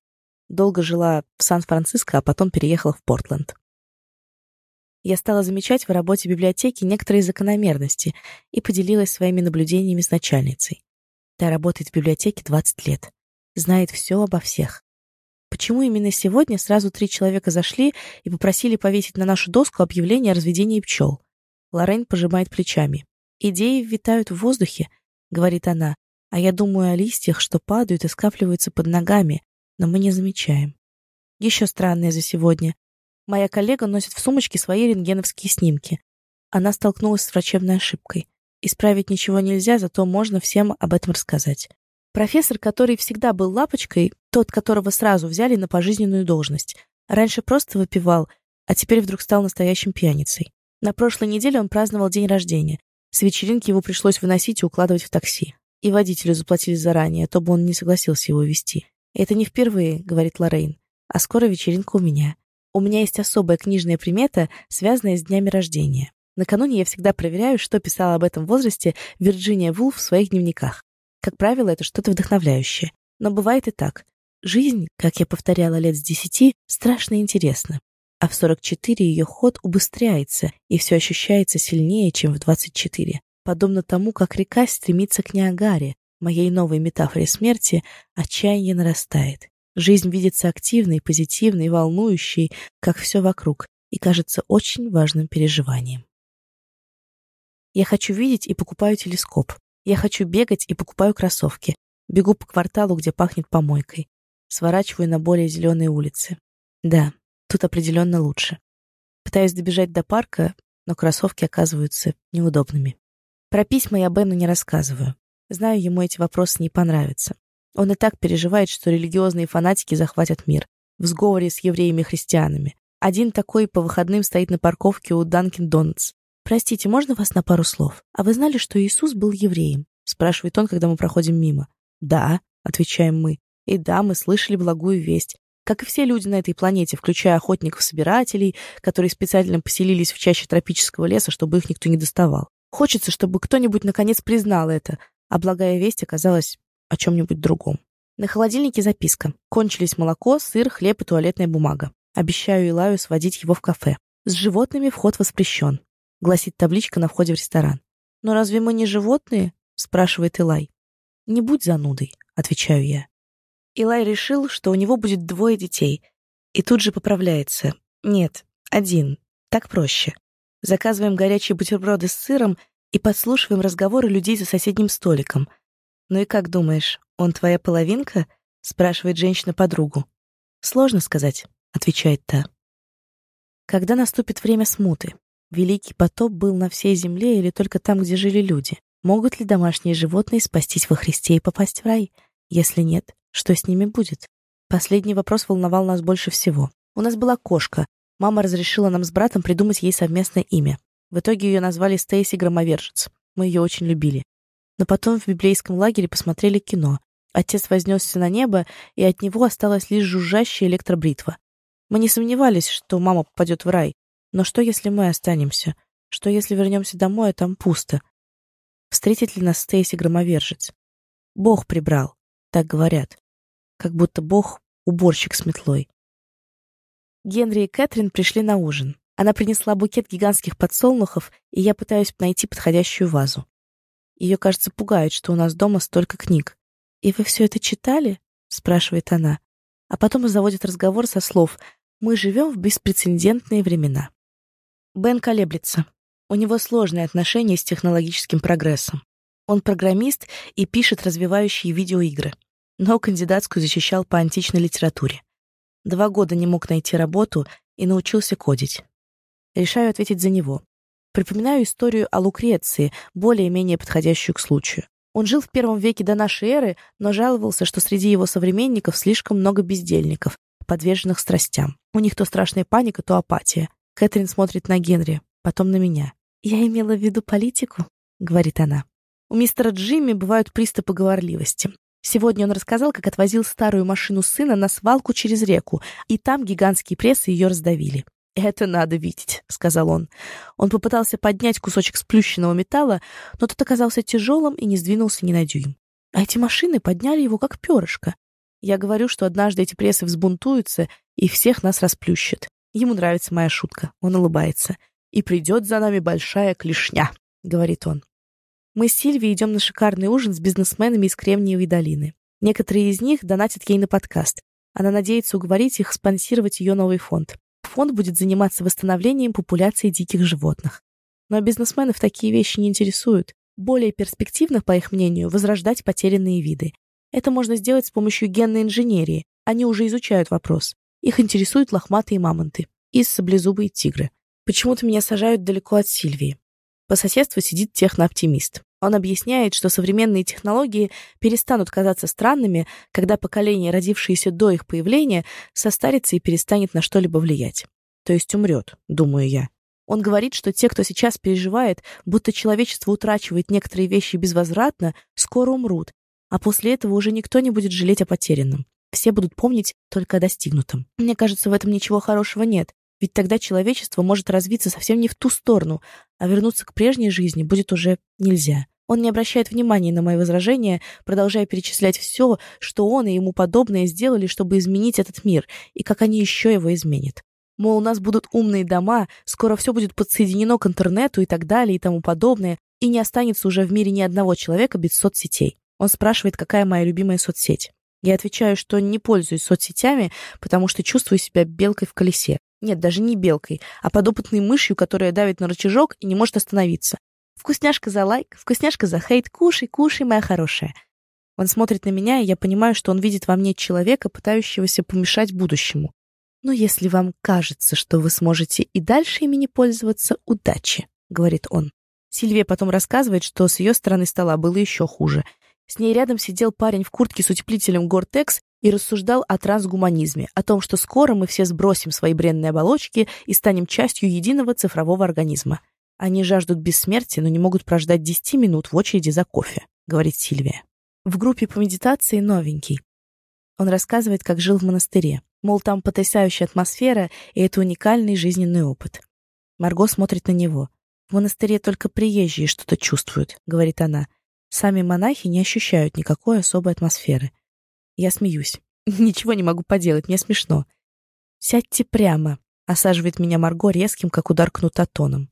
Долго жила в Сан-Франциско, а потом переехала в Портленд. Я стала замечать в работе библиотеки некоторые закономерности и поделилась своими наблюдениями с начальницей. Та работает в библиотеке 20 лет. Знает все обо всех. Почему именно сегодня сразу три человека зашли и попросили повесить на нашу доску объявление о разведении пчел? Лорен пожимает плечами. «Идеи витают в воздухе», — говорит она, «а я думаю о листьях, что падают и скапливаются под ногами, но мы не замечаем». Еще странное за сегодня. Моя коллега носит в сумочке свои рентгеновские снимки. Она столкнулась с врачебной ошибкой. Исправить ничего нельзя, зато можно всем об этом рассказать. Профессор, который всегда был лапочкой, тот, которого сразу взяли на пожизненную должность. Раньше просто выпивал, а теперь вдруг стал настоящим пьяницей. На прошлой неделе он праздновал день рождения. С вечеринки его пришлось выносить и укладывать в такси. И водителю заплатили заранее, а то бы он не согласился его вести. «Это не впервые», — говорит Лоррейн. «А скоро вечеринка у меня. У меня есть особая книжная примета, связанная с днями рождения. Накануне я всегда проверяю, что писала об этом возрасте Вирджиния Вулф в своих дневниках. Как правило, это что-то вдохновляющее. Но бывает и так. Жизнь, как я повторяла лет с десяти, страшно интересна. А в 44 ее ход убыстряется, и все ощущается сильнее, чем в 24. Подобно тому, как река стремится к Ниагаре, моей новой метафоре смерти, отчаяние нарастает. Жизнь видится активной, позитивной, волнующей, как все вокруг, и кажется очень важным переживанием. Я хочу видеть и покупаю телескоп. Я хочу бегать и покупаю кроссовки. Бегу по кварталу, где пахнет помойкой. Сворачиваю на более зеленые улицы. Да, тут определенно лучше. Пытаюсь добежать до парка, но кроссовки оказываются неудобными. Про письма я Бену не рассказываю. Знаю, ему эти вопросы не понравятся. Он и так переживает, что религиозные фанатики захватят мир. В сговоре с евреями и христианами. Один такой по выходным стоит на парковке у Данкин Донатс. «Простите, можно вас на пару слов? А вы знали, что Иисус был евреем?» — спрашивает он, когда мы проходим мимо. «Да», — отвечаем мы. «И да, мы слышали благую весть. Как и все люди на этой планете, включая охотников-собирателей, которые специально поселились в чаще тропического леса, чтобы их никто не доставал. Хочется, чтобы кто-нибудь наконец признал это, а благая весть оказалась о чем-нибудь другом. На холодильнике записка. Кончились молоко, сыр, хлеб и туалетная бумага. Обещаю Илаю сводить его в кафе. С животными вход воспрещен. — гласит табличка на входе в ресторан. «Но разве мы не животные?» — спрашивает Илай. «Не будь занудой», — отвечаю я. Илай решил, что у него будет двое детей, и тут же поправляется. «Нет, один. Так проще. Заказываем горячие бутерброды с сыром и подслушиваем разговоры людей за соседним столиком. «Ну и как думаешь, он твоя половинка?» — спрашивает женщина подругу. «Сложно сказать», — отвечает та. Когда наступит время смуты? Великий потоп был на всей земле или только там, где жили люди? Могут ли домашние животные спастись во Христе и попасть в рай? Если нет, что с ними будет? Последний вопрос волновал нас больше всего. У нас была кошка. Мама разрешила нам с братом придумать ей совместное имя. В итоге ее назвали Стейси Громовержец. Мы ее очень любили. Но потом в библейском лагере посмотрели кино. Отец вознесся на небо, и от него осталась лишь жужжащая электробритва. Мы не сомневались, что мама попадет в рай. Но что, если мы останемся? Что, если вернемся домой, а там пусто? Встретит ли нас Стейси громовержец? Бог прибрал, так говорят. Как будто Бог — уборщик с метлой. Генри и Кэтрин пришли на ужин. Она принесла букет гигантских подсолнухов, и я пытаюсь найти подходящую вазу. Ее, кажется, пугает, что у нас дома столько книг. «И вы все это читали?» — спрашивает она. А потом заводит разговор со слов мы живем в беспрецедентные времена. Бен колеблется. У него сложные отношения с технологическим прогрессом. Он программист и пишет развивающие видеоигры. Но кандидатскую защищал по античной литературе. Два года не мог найти работу и научился кодить. Решаю ответить за него. Припоминаю историю о Лукреции, более-менее подходящую к случаю. Он жил в первом веке до нашей эры, но жаловался, что среди его современников слишком много бездельников, подверженных страстям. У них то страшная паника, то апатия. Кэтрин смотрит на Генри, потом на меня. «Я имела в виду политику», — говорит она. У мистера Джимми бывают приступы говорливости. Сегодня он рассказал, как отвозил старую машину сына на свалку через реку, и там гигантские прессы ее раздавили. «Это надо видеть», — сказал он. Он попытался поднять кусочек сплющенного металла, но тот оказался тяжелым и не сдвинулся ни на дюйм. А эти машины подняли его как перышко. Я говорю, что однажды эти прессы взбунтуются и всех нас расплющат. Ему нравится моя шутка. Он улыбается. «И придет за нами большая клешня», — говорит он. Мы с Сильвией идем на шикарный ужин с бизнесменами из Кремниевой долины. Некоторые из них донатят ей на подкаст. Она надеется уговорить их спонсировать ее новый фонд. Фонд будет заниматься восстановлением популяции диких животных. Но бизнесменов такие вещи не интересуют. Более перспективно, по их мнению, возрождать потерянные виды. Это можно сделать с помощью генной инженерии. Они уже изучают вопрос. Их интересуют лохматые мамонты и саблезубые тигры. Почему-то меня сажают далеко от Сильвии. По соседству сидит технооптимист. Он объясняет, что современные технологии перестанут казаться странными, когда поколение, родившееся до их появления, состарится и перестанет на что-либо влиять. То есть умрет, думаю я. Он говорит, что те, кто сейчас переживает, будто человечество утрачивает некоторые вещи безвозвратно, скоро умрут, а после этого уже никто не будет жалеть о потерянном. Все будут помнить только о достигнутом. Мне кажется, в этом ничего хорошего нет, ведь тогда человечество может развиться совсем не в ту сторону, а вернуться к прежней жизни будет уже нельзя. Он не обращает внимания на мои возражения, продолжая перечислять все, что он и ему подобные сделали, чтобы изменить этот мир, и как они еще его изменят. Мол, у нас будут умные дома, скоро все будет подсоединено к интернету и так далее и тому подобное, и не останется уже в мире ни одного человека без соцсетей. Он спрашивает, какая моя любимая соцсеть. Я отвечаю, что не пользуюсь соцсетями, потому что чувствую себя белкой в колесе. Нет, даже не белкой, а подопытной мышью, которая давит на рычажок и не может остановиться. Вкусняшка за лайк, вкусняшка за хейт, кушай, кушай, моя хорошая. Он смотрит на меня, и я понимаю, что он видит во мне человека, пытающегося помешать будущему. Но если вам кажется, что вы сможете и дальше ими не пользоваться, удачи, говорит он. Сильвия потом рассказывает, что с ее стороны стола было еще хуже — с ней рядом сидел парень в куртке с утеплителем Гортекс и рассуждал о трансгуманизме, о том, что скоро мы все сбросим свои бренные оболочки и станем частью единого цифрового организма. Они жаждут бессмертия, но не могут прождать 10 минут в очереди за кофе, говорит Сильвия. В группе по медитации новенький. Он рассказывает, как жил в монастыре. Мол, там потрясающая атмосфера, и это уникальный жизненный опыт. Марго смотрит на него. В монастыре только приезжие что-то чувствуют, говорит она. Сами монахи не ощущают никакой особой атмосферы. Я смеюсь. Ничего не могу поделать, мне смешно. «Сядьте прямо», — осаживает меня Марго резким, как удар кнута тоном.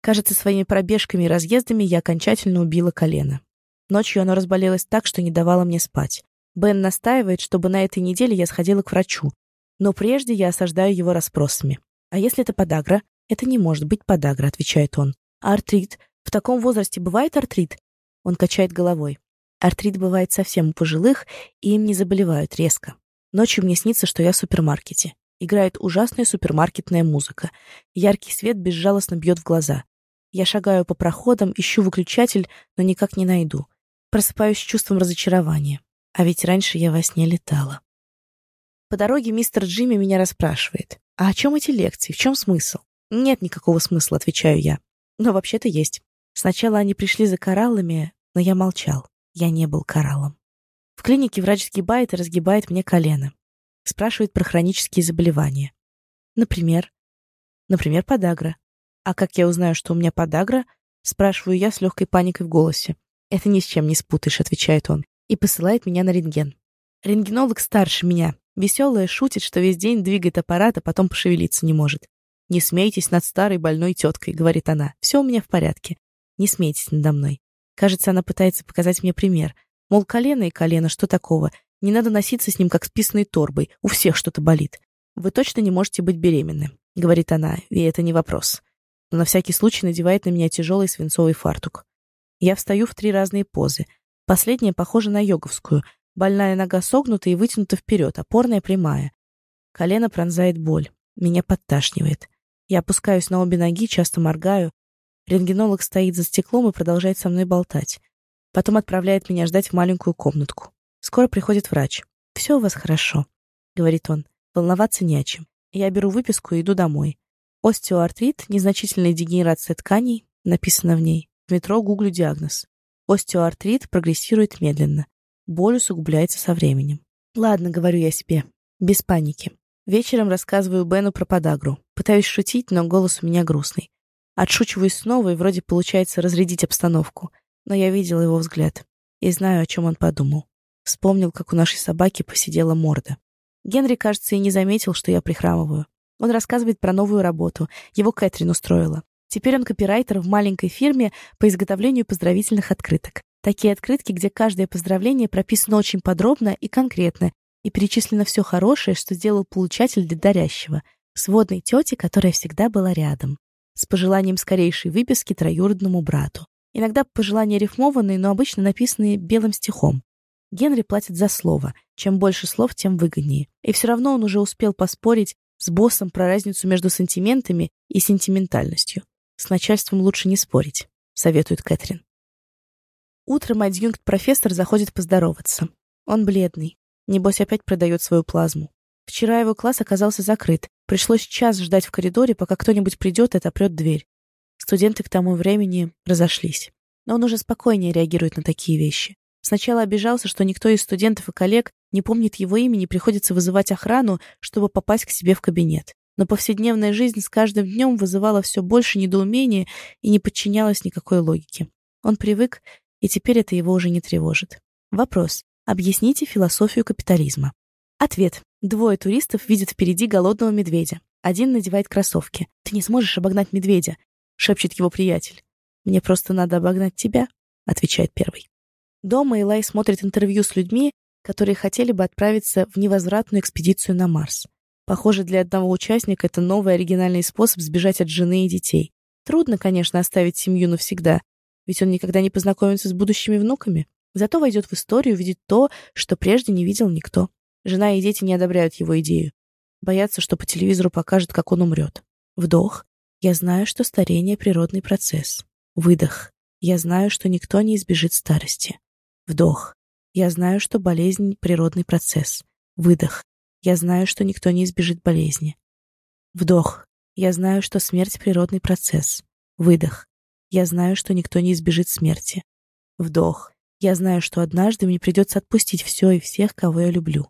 Кажется, своими пробежками и разъездами я окончательно убила колено. Ночью оно разболелось так, что не давало мне спать. Бен настаивает, чтобы на этой неделе я сходила к врачу. Но прежде я осаждаю его расспросами. «А если это подагра?» «Это не может быть подагра», — отвечает он. «А артрит? В таком возрасте бывает артрит? Он качает головой. Артрит бывает совсем у пожилых, и им не заболевают резко. Ночью мне снится, что я в супермаркете. Играет ужасная супермаркетная музыка. Яркий свет безжалостно бьет в глаза. Я шагаю по проходам, ищу выключатель, но никак не найду. Просыпаюсь с чувством разочарования. А ведь раньше я во сне летала. По дороге мистер Джимми меня расспрашивает. «А о чем эти лекции? В чем смысл?» «Нет никакого смысла», — отвечаю я. «Но вообще-то есть. Сначала они пришли за кораллами, но я молчал. Я не был кораллом. В клинике врач сгибает и разгибает мне колено. Спрашивает про хронические заболевания. Например? Например, подагра. А как я узнаю, что у меня подагра? Спрашиваю я с легкой паникой в голосе. Это ни с чем не спутаешь, отвечает он. И посылает меня на рентген. Рентгенолог старше меня. Веселая шутит, что весь день двигает аппарат, а потом пошевелиться не может. «Не смейтесь над старой больной теткой», — говорит она. «Все у меня в порядке. Не смейтесь надо мной». Кажется, она пытается показать мне пример. Мол, колено и колено, что такого? Не надо носиться с ним, как с писаной торбой. У всех что-то болит. Вы точно не можете быть беременны, говорит она, и это не вопрос. Но на всякий случай надевает на меня тяжелый свинцовый фартук. Я встаю в три разные позы. Последняя похожа на йоговскую. Больная нога согнута и вытянута вперед, опорная прямая. Колено пронзает боль. Меня подташнивает. Я опускаюсь на обе ноги, часто моргаю. Рентгенолог стоит за стеклом и продолжает со мной болтать. Потом отправляет меня ждать в маленькую комнатку. Скоро приходит врач. «Все у вас хорошо», — говорит он. «Волноваться не о чем. Я беру выписку и иду домой. Остеоартрит, незначительная дегенерация тканей, написано в ней. В метро гуглю диагноз. Остеоартрит прогрессирует медленно. Боль усугубляется со временем. Ладно, говорю я себе, без паники. Вечером рассказываю Бену про подагру. Пытаюсь шутить, но голос у меня грустный. Отшучиваюсь снова, и вроде получается разрядить обстановку но я видел его взгляд и знаю, о чем он подумал. Вспомнил, как у нашей собаки посидела морда. Генри, кажется, и не заметил, что я прихрамываю. Он рассказывает про новую работу. Его Кэтрин устроила. Теперь он копирайтер в маленькой фирме по изготовлению поздравительных открыток. Такие открытки, где каждое поздравление прописано очень подробно и конкретно, и перечислено все хорошее, что сделал получатель для дарящего. Сводной тете, которая всегда была рядом. С пожеланием скорейшей выписки троюродному брату. Иногда пожелания рифмованные, но обычно написанные белым стихом. Генри платит за слово. Чем больше слов, тем выгоднее. И все равно он уже успел поспорить с боссом про разницу между сентиментами и сентиментальностью. С начальством лучше не спорить, советует Кэтрин. Утром адъюнкт-профессор заходит поздороваться. Он бледный. Небось, опять продает свою плазму. Вчера его класс оказался закрыт. Пришлось час ждать в коридоре, пока кто-нибудь придет и отопрет дверь. Студенты к тому времени разошлись. Но он уже спокойнее реагирует на такие вещи. Сначала обижался, что никто из студентов и коллег не помнит его имени, приходится вызывать охрану, чтобы попасть к себе в кабинет. Но повседневная жизнь с каждым днем вызывала все больше недоумения и не подчинялась никакой логике. Он привык, и теперь это его уже не тревожит. Вопрос. Объясните философию капитализма. Ответ. Двое туристов видят впереди голодного медведя. Один надевает кроссовки. Ты не сможешь обогнать медведя. — шепчет его приятель. «Мне просто надо обогнать тебя», — отвечает первый. Дома Элай смотрит интервью с людьми, которые хотели бы отправиться в невозвратную экспедицию на Марс. Похоже, для одного участника это новый оригинальный способ сбежать от жены и детей. Трудно, конечно, оставить семью навсегда, ведь он никогда не познакомится с будущими внуками. Зато войдет в историю, увидит то, что прежде не видел никто. Жена и дети не одобряют его идею. Боятся, что по телевизору покажут, как он умрет. Вдох. Я знаю, что старение — природный процесс. Выдох. Я знаю, что никто не избежит старости. Вдох. Я знаю, что болезнь — природный процесс. Выдох. Я знаю, что никто не избежит болезни. Вдох. Я знаю, что смерть — природный процесс. Выдох. Я знаю, что никто не избежит смерти. Вдох. Я знаю, что однажды мне придется отпустить все и всех, кого я люблю.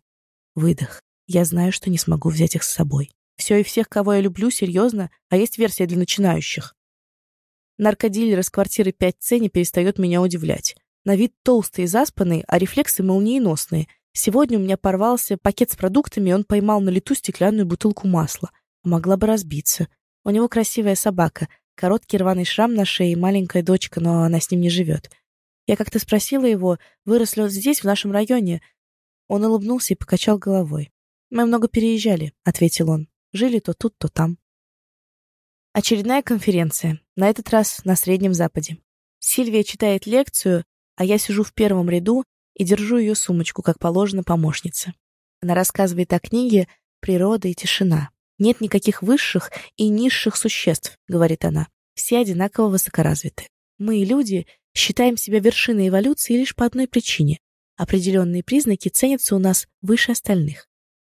Выдох. Я знаю, что не смогу взять их с собой. Все и всех, кого я люблю, серьезно, а есть версия для начинающих. Наркодилер из квартиры 5С не перестает меня удивлять. На вид толстый и заспанный, а рефлексы молниеносные. Сегодня у меня порвался пакет с продуктами, и он поймал на лету стеклянную бутылку масла. Могла бы разбиться. У него красивая собака, короткий рваный шрам на шее и маленькая дочка, но она с ним не живет. Я как-то спросила его, вырос ли он здесь, в нашем районе. Он улыбнулся и покачал головой. «Мы много переезжали», — ответил он. Жили то тут, то там. Очередная конференция, на этот раз на Среднем Западе. Сильвия читает лекцию а я сижу в первом ряду и держу ее сумочку, как положено помощнице. Она рассказывает о книге «Природа и тишина». «Нет никаких высших и низших существ», — говорит она. «Все одинаково высокоразвиты. Мы, люди, считаем себя вершиной эволюции лишь по одной причине. Определенные признаки ценятся у нас выше остальных.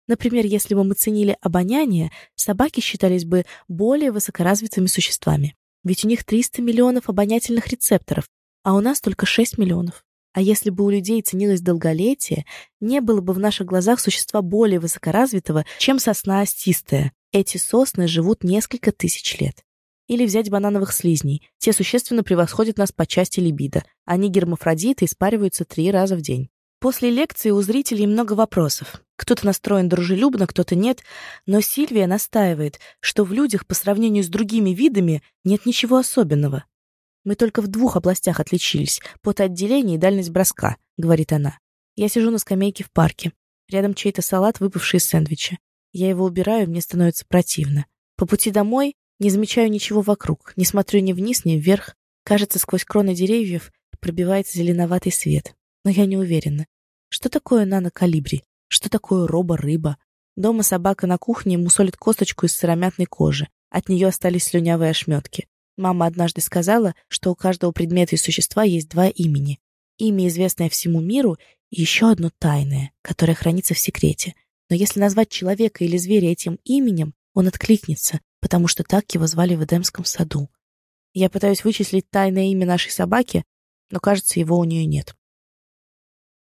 Например, если бы мы ценили обоняние, собаки считались бы более высокоразвитыми существами. Ведь у них 300 миллионов обонятельных рецепторов, а у нас только 6 миллионов. А если бы у людей ценилось долголетие, не было бы в наших глазах существа более высокоразвитого, чем сосна остистая. Эти сосны живут несколько тысяч лет. Или взять банановых слизней. Те существенно превосходят нас по части либидо. Они гермафродиты и спариваются три раза в день. После лекции у зрителей много вопросов. Кто-то настроен дружелюбно, кто-то нет, но Сильвия настаивает, что в людях по сравнению с другими видами нет ничего особенного. Мы только в двух областях отличились — потоотделение и дальность броска, — говорит она. Я сижу на скамейке в парке. Рядом чей-то салат, выпавший из сэндвича. Я его убираю, мне становится противно. По пути домой не замечаю ничего вокруг, не смотрю ни вниз, ни вверх. Кажется, сквозь кроны деревьев пробивается зеленоватый свет. Но я не уверена. Что такое нанокалибри? Что такое робо-рыба? Дома собака на кухне мусолит косточку из сыромятной кожи. От нее остались слюнявые ошметки. Мама однажды сказала, что у каждого предмета и существа есть два имени. Имя, известное всему миру, и еще одно тайное, которое хранится в секрете. Но если назвать человека или зверя этим именем, он откликнется, потому что так его звали в Эдемском саду. Я пытаюсь вычислить тайное имя нашей собаки, но, кажется, его у нее нет.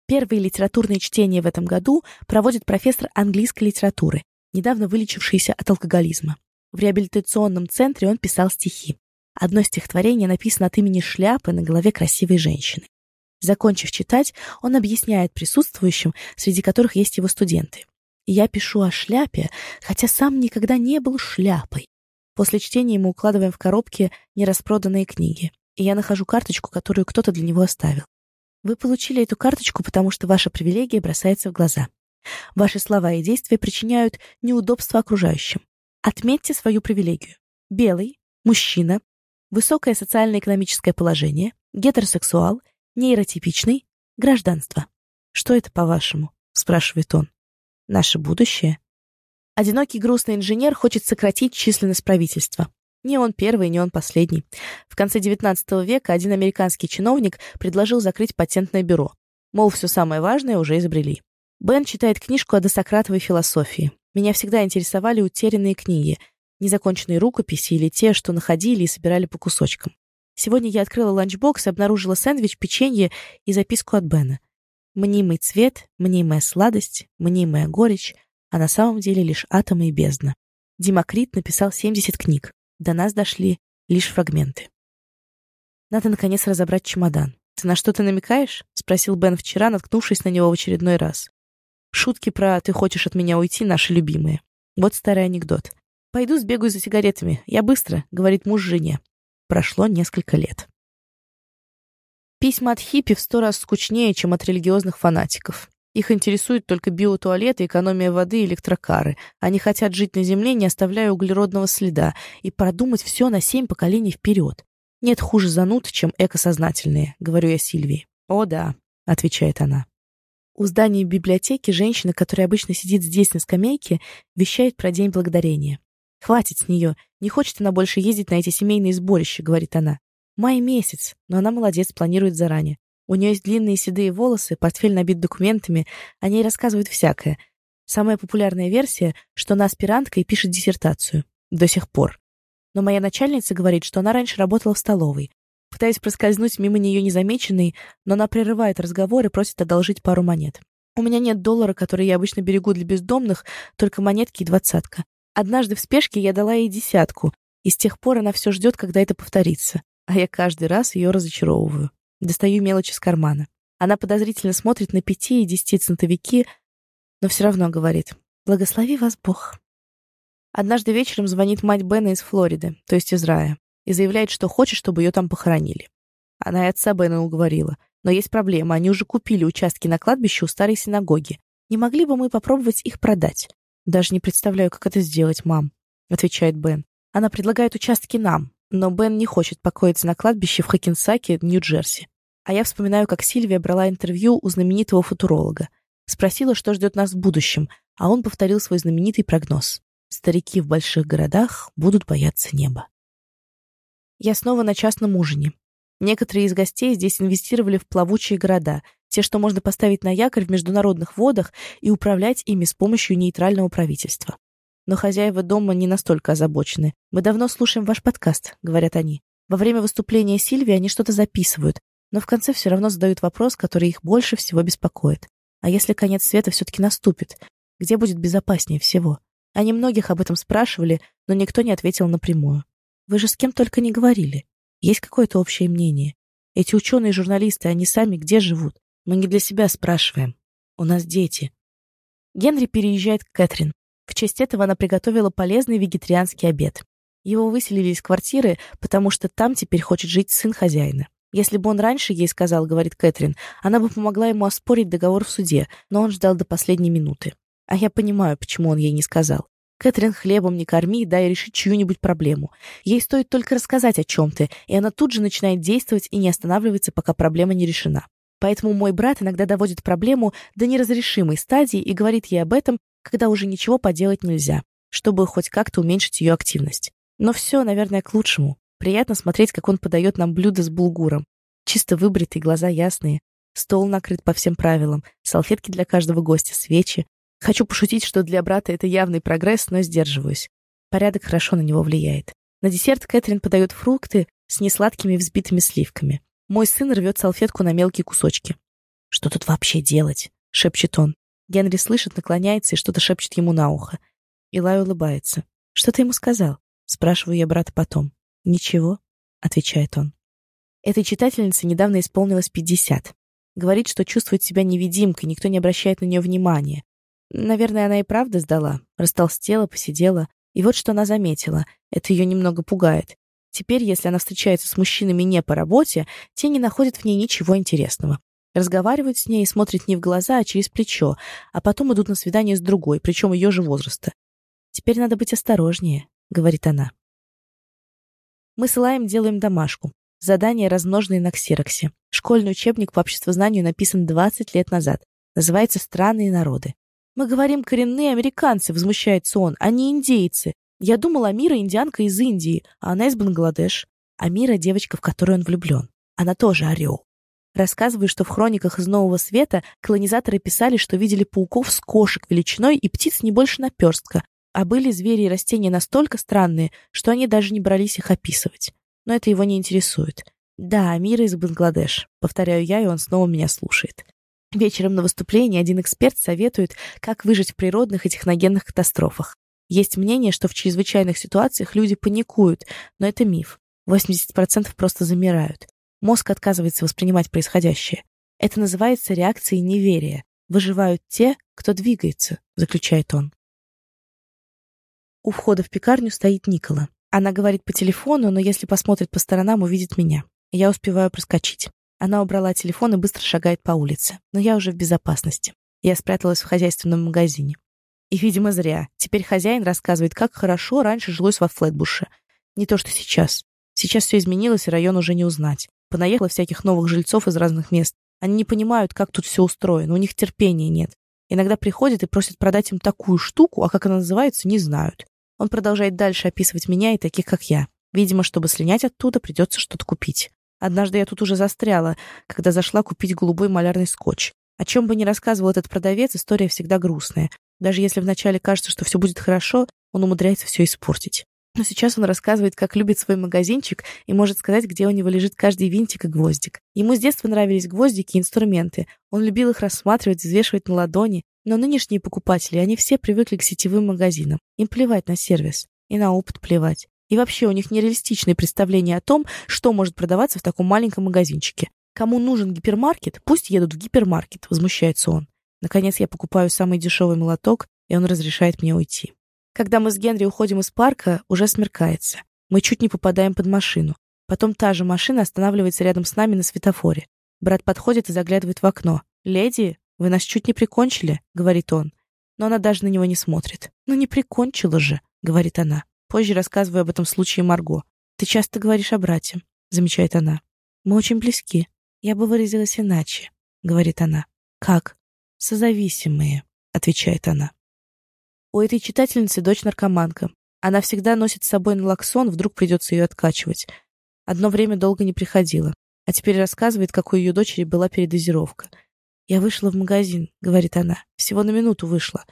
Первые литературные чтения в этом году проводит профессор английской литературы, недавно вылечившийся от алкоголизма. В реабилитационном центре он писал стихи. Одно стихотворение написано от имени шляпы на голове красивой женщины. Закончив читать, он объясняет присутствующим, среди которых есть его студенты. «Я пишу о шляпе, хотя сам никогда не был шляпой». После чтения мы укладываем в коробки нераспроданные книги, и я нахожу карточку, которую кто-то для него оставил. Вы получили эту карточку, потому что ваша привилегия бросается в глаза. Ваши слова и действия причиняют неудобства окружающим. Отметьте свою привилегию. Белый, мужчина, высокое социально-экономическое положение, гетеросексуал, нейротипичный, гражданство. Что это, по-вашему? спрашивает он. Наше будущее. Одинокий грустный инженер хочет сократить численность правительства. Не он первый, не он последний. В конце XIX века один американский чиновник предложил закрыть патентное бюро. Мол, все самое важное уже изобрели. Бен читает книжку о досократовой философии. Меня всегда интересовали утерянные книги, незаконченные рукописи или те, что находили и собирали по кусочкам. Сегодня я открыла ланчбокс и обнаружила сэндвич, печенье и записку от Бена. Мнимый цвет, мнимая сладость, мнимая горечь, а на самом деле лишь атомы и бездна. Демокрит написал 70 книг. До нас дошли лишь фрагменты. Надо, наконец, разобрать чемодан. «Ты на что-то намекаешь?» — спросил Бен вчера, наткнувшись на него в очередной раз. Шутки про «ты хочешь от меня уйти» наши любимые. Вот старый анекдот. «Пойду сбегаю за сигаретами. Я быстро», — говорит муж жене. Прошло несколько лет. Письма от хиппи в сто раз скучнее, чем от религиозных фанатиков. Их интересует только биотуалеты, экономия воды и электрокары. Они хотят жить на Земле, не оставляя углеродного следа, и продумать все на семь поколений вперед. Нет хуже зануд, чем экосознательные, говорю я Сильвии. О, да, отвечает она. У здания библиотеки женщина, которая обычно сидит здесь на скамейке, вещает про День Благодарения. «Хватит с нее. Не хочет она больше ездить на эти семейные сборища», — говорит она. Май месяц, но она молодец, планирует заранее. У нее есть длинные седые волосы, портфель набит документами, о ней рассказывают всякое. Самая популярная версия, что она аспирантка и пишет диссертацию. До сих пор. Но моя начальница говорит, что она раньше работала в столовой. Пытаюсь проскользнуть мимо нее незамеченной, но она прерывает разговор и просит одолжить пару монет. У меня нет доллара, который я обычно берегу для бездомных, только монетки и двадцатка. Однажды в спешке я дала ей десятку, и с тех пор она все ждет, когда это повторится. А я каждый раз ее разочаровываю. Достаю мелочь из кармана. Она подозрительно смотрит на пяти и десяти центовики, но все равно говорит «Благослови вас Бог». Однажды вечером звонит мать Бена из Флориды, то есть из рая, и заявляет, что хочет, чтобы ее там похоронили. Она и отца Бена уговорила. Но есть проблема, они уже купили участки на кладбище у старой синагоги. Не могли бы мы попробовать их продать? Даже не представляю, как это сделать, мам, отвечает Бен. Она предлагает участки нам, но Бен не хочет покоиться на кладбище в Хакенсаке, Нью-Джерси. А я вспоминаю, как Сильвия брала интервью у знаменитого футуролога. Спросила, что ждет нас в будущем, а он повторил свой знаменитый прогноз. Старики в больших городах будут бояться неба. Я снова на частном ужине. Некоторые из гостей здесь инвестировали в плавучие города, те, что можно поставить на якорь в международных водах и управлять ими с помощью нейтрального правительства. Но хозяева дома не настолько озабочены. «Мы давно слушаем ваш подкаст», — говорят они. Во время выступления Сильвии они что-то записывают, но в конце все равно задают вопрос, который их больше всего беспокоит. А если конец света все-таки наступит? Где будет безопаснее всего? Они многих об этом спрашивали, но никто не ответил напрямую. Вы же с кем только не говорили. Есть какое-то общее мнение. Эти ученые и журналисты, они сами где живут? Мы не для себя спрашиваем. У нас дети. Генри переезжает к Кэтрин. В честь этого она приготовила полезный вегетарианский обед. Его выселили из квартиры, потому что там теперь хочет жить сын хозяина. Если бы он раньше ей сказал, говорит Кэтрин, она бы помогла ему оспорить договор в суде, но он ждал до последней минуты. А я понимаю, почему он ей не сказал. Кэтрин хлебом не корми, дай решить чью-нибудь проблему. Ей стоит только рассказать о чем-то, и она тут же начинает действовать и не останавливается, пока проблема не решена. Поэтому мой брат иногда доводит проблему до неразрешимой стадии и говорит ей об этом, когда уже ничего поделать нельзя, чтобы хоть как-то уменьшить ее активность. Но все, наверное, к лучшему. Приятно смотреть, как он подает нам блюдо с булгуром. Чисто выбритые, глаза ясные. Стол накрыт по всем правилам, салфетки для каждого гостя, свечи, Хочу пошутить, что для брата это явный прогресс, но сдерживаюсь. Порядок хорошо на него влияет. На десерт Кэтрин подает фрукты с несладкими взбитыми сливками. Мой сын рвет салфетку на мелкие кусочки. «Что тут вообще делать?» — шепчет он. Генри слышит, наклоняется и что-то шепчет ему на ухо. Илай улыбается. «Что ты ему сказал?» — спрашиваю я брата потом. «Ничего», — отвечает он. Этой читательнице недавно исполнилось пятьдесят. Говорит, что чувствует себя невидимкой, никто не обращает на нее внимания. Наверное, она и правда сдала. Растолстела, посидела. И вот что она заметила. Это ее немного пугает. Теперь, если она встречается с мужчинами не по работе, те не находят в ней ничего интересного. Разговаривают с ней и смотрят не в глаза, а через плечо, а потом идут на свидание с другой, причем ее же возраста. «Теперь надо быть осторожнее», — говорит она. Мы с Лаем делаем домашку. Задание, размноженное на ксероксе. Школьный учебник по обществознанию написан 20 лет назад. Называется «Страны и народы». «Мы говорим коренные американцы», — возмущается он, — «а не индейцы. Я думала, Амира индианка из Индии, а она из Бангладеш. Амира — девочка, в которую он влюблен. Она тоже орел. Рассказываю, что в хрониках из Нового Света колонизаторы писали, что видели пауков с кошек величиной и птиц не больше наперстка, а были звери и растения настолько странные, что они даже не брались их описывать. Но это его не интересует. «Да, Амира из Бангладеш», — повторяю я, и он снова меня слушает. Вечером на выступлении один эксперт советует, как выжить в природных и техногенных катастрофах. Есть мнение, что в чрезвычайных ситуациях люди паникуют, но это миф. 80% просто замирают. Мозг отказывается воспринимать происходящее. Это называется реакцией неверия. Выживают те, кто двигается, заключает он. У входа в пекарню стоит Никола. Она говорит по телефону, но если посмотрит по сторонам, увидит меня. Я успеваю проскочить. Она убрала телефон и быстро шагает по улице. Но я уже в безопасности. Я спряталась в хозяйственном магазине. И, видимо, зря. Теперь хозяин рассказывает, как хорошо раньше жилось во Флетбуше. Не то, что сейчас. Сейчас все изменилось, и район уже не узнать. Понаехало всяких новых жильцов из разных мест. Они не понимают, как тут все устроено, у них терпения нет. Иногда приходят и просят продать им такую штуку, а как она называется, не знают. Он продолжает дальше описывать меня и таких, как я. Видимо, чтобы слинять оттуда, придется что-то купить. Однажды я тут уже застряла, когда зашла купить голубой малярный скотч. О чем бы ни рассказывал этот продавец, история всегда грустная. Даже если вначале кажется, что все будет хорошо, он умудряется все испортить. Но сейчас он рассказывает, как любит свой магазинчик и может сказать, где у него лежит каждый винтик и гвоздик. Ему с детства нравились гвоздики и инструменты. Он любил их рассматривать, взвешивать на ладони. Но нынешние покупатели, они все привыкли к сетевым магазинам. Им плевать на сервис. И на опыт плевать. И вообще у них нереалистичные представления о том, что может продаваться в таком маленьком магазинчике. Кому нужен гипермаркет, пусть едут в гипермаркет, возмущается он. Наконец я покупаю самый дешевый молоток, и он разрешает мне уйти. Когда мы с Генри уходим из парка, уже смеркается. Мы чуть не попадаем под машину. Потом та же машина останавливается рядом с нами на светофоре. Брат подходит и заглядывает в окно. «Леди, вы нас чуть не прикончили», — говорит он. Но она даже на него не смотрит. «Ну не прикончила же», — говорит она. Позже рассказываю об этом случае Марго. «Ты часто говоришь о брате», — замечает она. «Мы очень близки». Я бы выразилась иначе, говорит она. Как? Созависимые, отвечает она. У этой читательницы дочь наркоманка. Она всегда носит с собой налоксон, вдруг придется ее откачивать. Одно время долго не приходила. А теперь рассказывает, какой у ее дочери была передозировка. «Я вышла в магазин», — говорит она. «Всего на минуту вышла.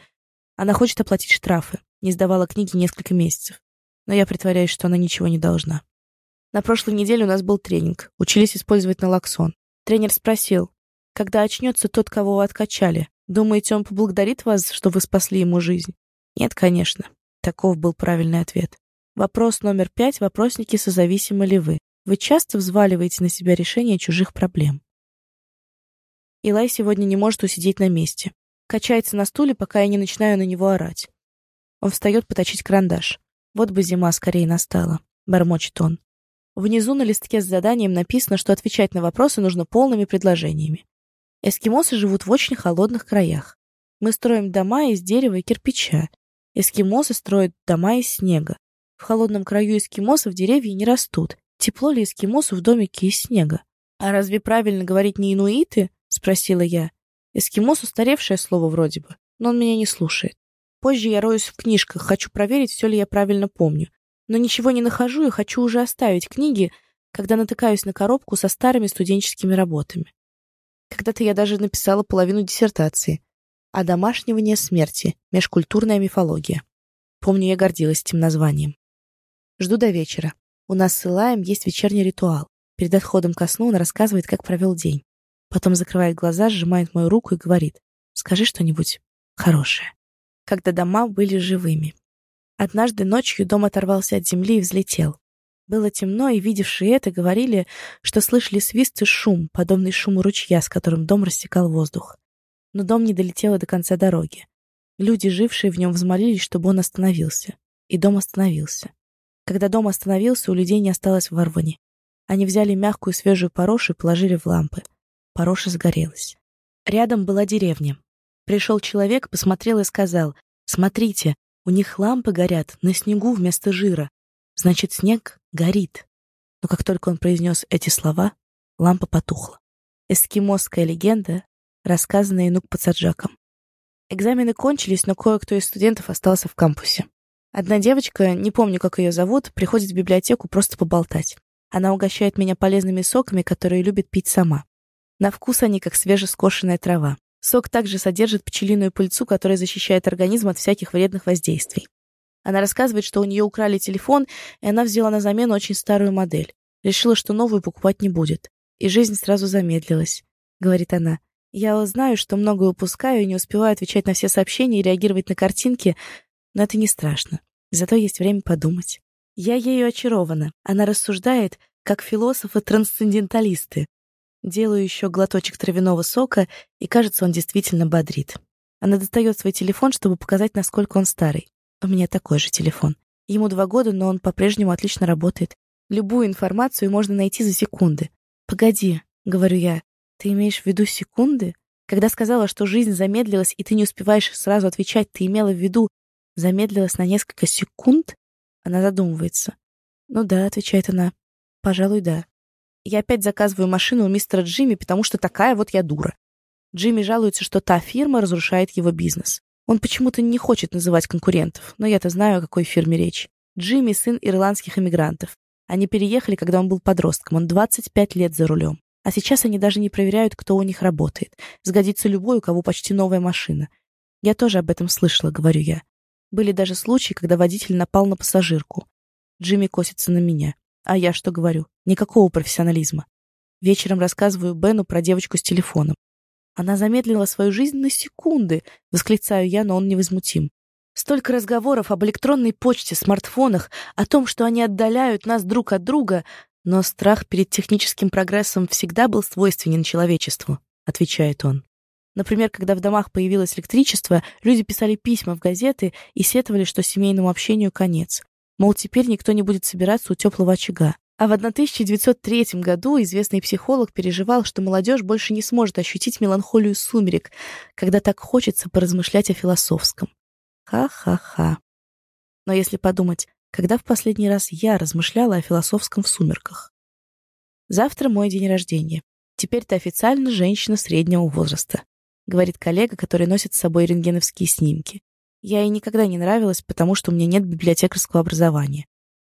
Она хочет оплатить штрафы. Не сдавала книги несколько месяцев. Но я притворяюсь, что она ничего не должна. На прошлой неделе у нас был тренинг. Учились использовать налоксон. Тренер спросил, когда очнется тот, кого вы откачали, думаете, он поблагодарит вас, что вы спасли ему жизнь? Нет, конечно. Таков был правильный ответ. Вопрос номер пять. Вопросники, созависимы ли вы? Вы часто взваливаете на себя решение чужих проблем. Илай сегодня не может усидеть на месте. Качается на стуле, пока я не начинаю на него орать. Он встает поточить карандаш. Вот бы зима скорее настала, бормочет он. Внизу на листке с заданием написано, что отвечать на вопросы нужно полными предложениями. Эскимосы живут в очень холодных краях. Мы строим дома из дерева и кирпича. Эскимосы строят дома из снега. В холодном краю эскимосов деревья не растут. Тепло ли эскимосу в домике из снега? А разве правильно говорить не инуиты? Спросила я. Эскимос — устаревшее слово вроде бы, но он меня не слушает. Позже я роюсь в книжках, хочу проверить, все ли я правильно помню. Но ничего не нахожу и хочу уже оставить книги, когда натыкаюсь на коробку со старыми студенческими работами. Когда-то я даже написала половину диссертации. «Одомашнивание смерти. Межкультурная мифология». Помню, я гордилась этим названием. Жду до вечера. У нас с Илаем есть вечерний ритуал. Перед отходом ко сну он рассказывает, как провел день. Потом закрывает глаза, сжимает мою руку и говорит, «Скажи что-нибудь хорошее». Когда дома были живыми. Однажды ночью дом оторвался от земли и взлетел. Было темно, и видевшие это говорили, что слышали свист и шум, подобный шуму ручья, с которым дом рассекал воздух. Но дом не долетел до конца дороги. Люди, жившие в нем, взмолились, чтобы он остановился. И дом остановился. Когда дом остановился, у людей не осталось ворвани. Они взяли мягкую свежую порошу и положили в лампы. Пороша сгорелась. Рядом была деревня. Пришел человек, посмотрел и сказал, «Смотрите, у них лампы горят на снегу вместо жира. Значит, снег горит». Но как только он произнес эти слова, лампа потухла. Эскимосская легенда, рассказанная Инук Пацаджаком. Экзамены кончились, но кое-кто из студентов остался в кампусе. Одна девочка, не помню, как ее зовут, приходит в библиотеку просто поболтать. Она угощает меня полезными соками, которые любит пить сама. На вкус они как свежескошенная трава. Сок также содержит пчелиную пыльцу, которая защищает организм от всяких вредных воздействий. Она рассказывает, что у нее украли телефон, и она взяла на замену очень старую модель. Решила, что новую покупать не будет. И жизнь сразу замедлилась. Говорит она. Я знаю, что многое упускаю и не успеваю отвечать на все сообщения и реагировать на картинки, но это не страшно. Зато есть время подумать. Я ею очарована. Она рассуждает, как философы-трансценденталисты, Делаю еще глоточек травяного сока, и кажется, он действительно бодрит. Она достает свой телефон, чтобы показать, насколько он старый. У меня такой же телефон. Ему два года, но он по-прежнему отлично работает. Любую информацию можно найти за секунды. «Погоди», — говорю я, — «ты имеешь в виду секунды?» Когда сказала, что жизнь замедлилась, и ты не успеваешь сразу отвечать, ты имела в виду замедлилась на несколько секунд? Она задумывается. «Ну да», — отвечает она. «Пожалуй, да». Я опять заказываю машину у мистера Джимми, потому что такая вот я дура. Джимми жалуется, что та фирма разрушает его бизнес. Он почему-то не хочет называть конкурентов, но я-то знаю, о какой фирме речь. Джимми — сын ирландских эмигрантов. Они переехали, когда он был подростком, он 25 лет за рулем. А сейчас они даже не проверяют, кто у них работает. Сгодится любой, у кого почти новая машина. Я тоже об этом слышала, говорю я. Были даже случаи, когда водитель напал на пассажирку. Джимми косится на меня. А я что говорю? Никакого профессионализма. Вечером рассказываю Бену про девочку с телефоном. Она замедлила свою жизнь на секунды, восклицаю я, но он невозмутим. Столько разговоров об электронной почте, смартфонах, о том, что они отдаляют нас друг от друга, но страх перед техническим прогрессом всегда был свойственен человечеству, отвечает он. Например, когда в домах появилось электричество, люди писали письма в газеты и сетовали, что семейному общению конец. Мол, теперь никто не будет собираться у теплого очага. А в 1903 году известный психолог переживал, что молодежь больше не сможет ощутить меланхолию сумерек, когда так хочется поразмышлять о философском. Ха-ха-ха. Но если подумать, когда в последний раз я размышляла о философском в сумерках? Завтра мой день рождения. Теперь ты официально женщина среднего возраста», — говорит коллега, который носит с собой рентгеновские снимки. Я ей никогда не нравилась, потому что у меня нет библиотекарского образования.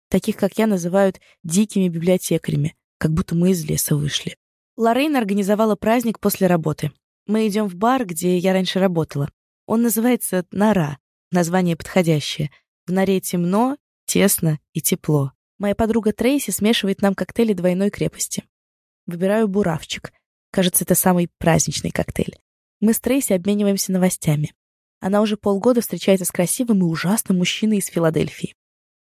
Таких, как я, называют дикими библиотекарями, как будто мы из леса вышли. Лоррейн организовала праздник после работы. Мы идем в бар, где я раньше работала. Он называется «Нора». Название подходящее. В норе темно, тесно и тепло. Моя подруга Трейси смешивает нам коктейли двойной крепости. Выбираю буравчик. Кажется, это самый праздничный коктейль. Мы с Трейси обмениваемся новостями. Она уже полгода встречается с красивым и ужасным мужчиной из Филадельфии.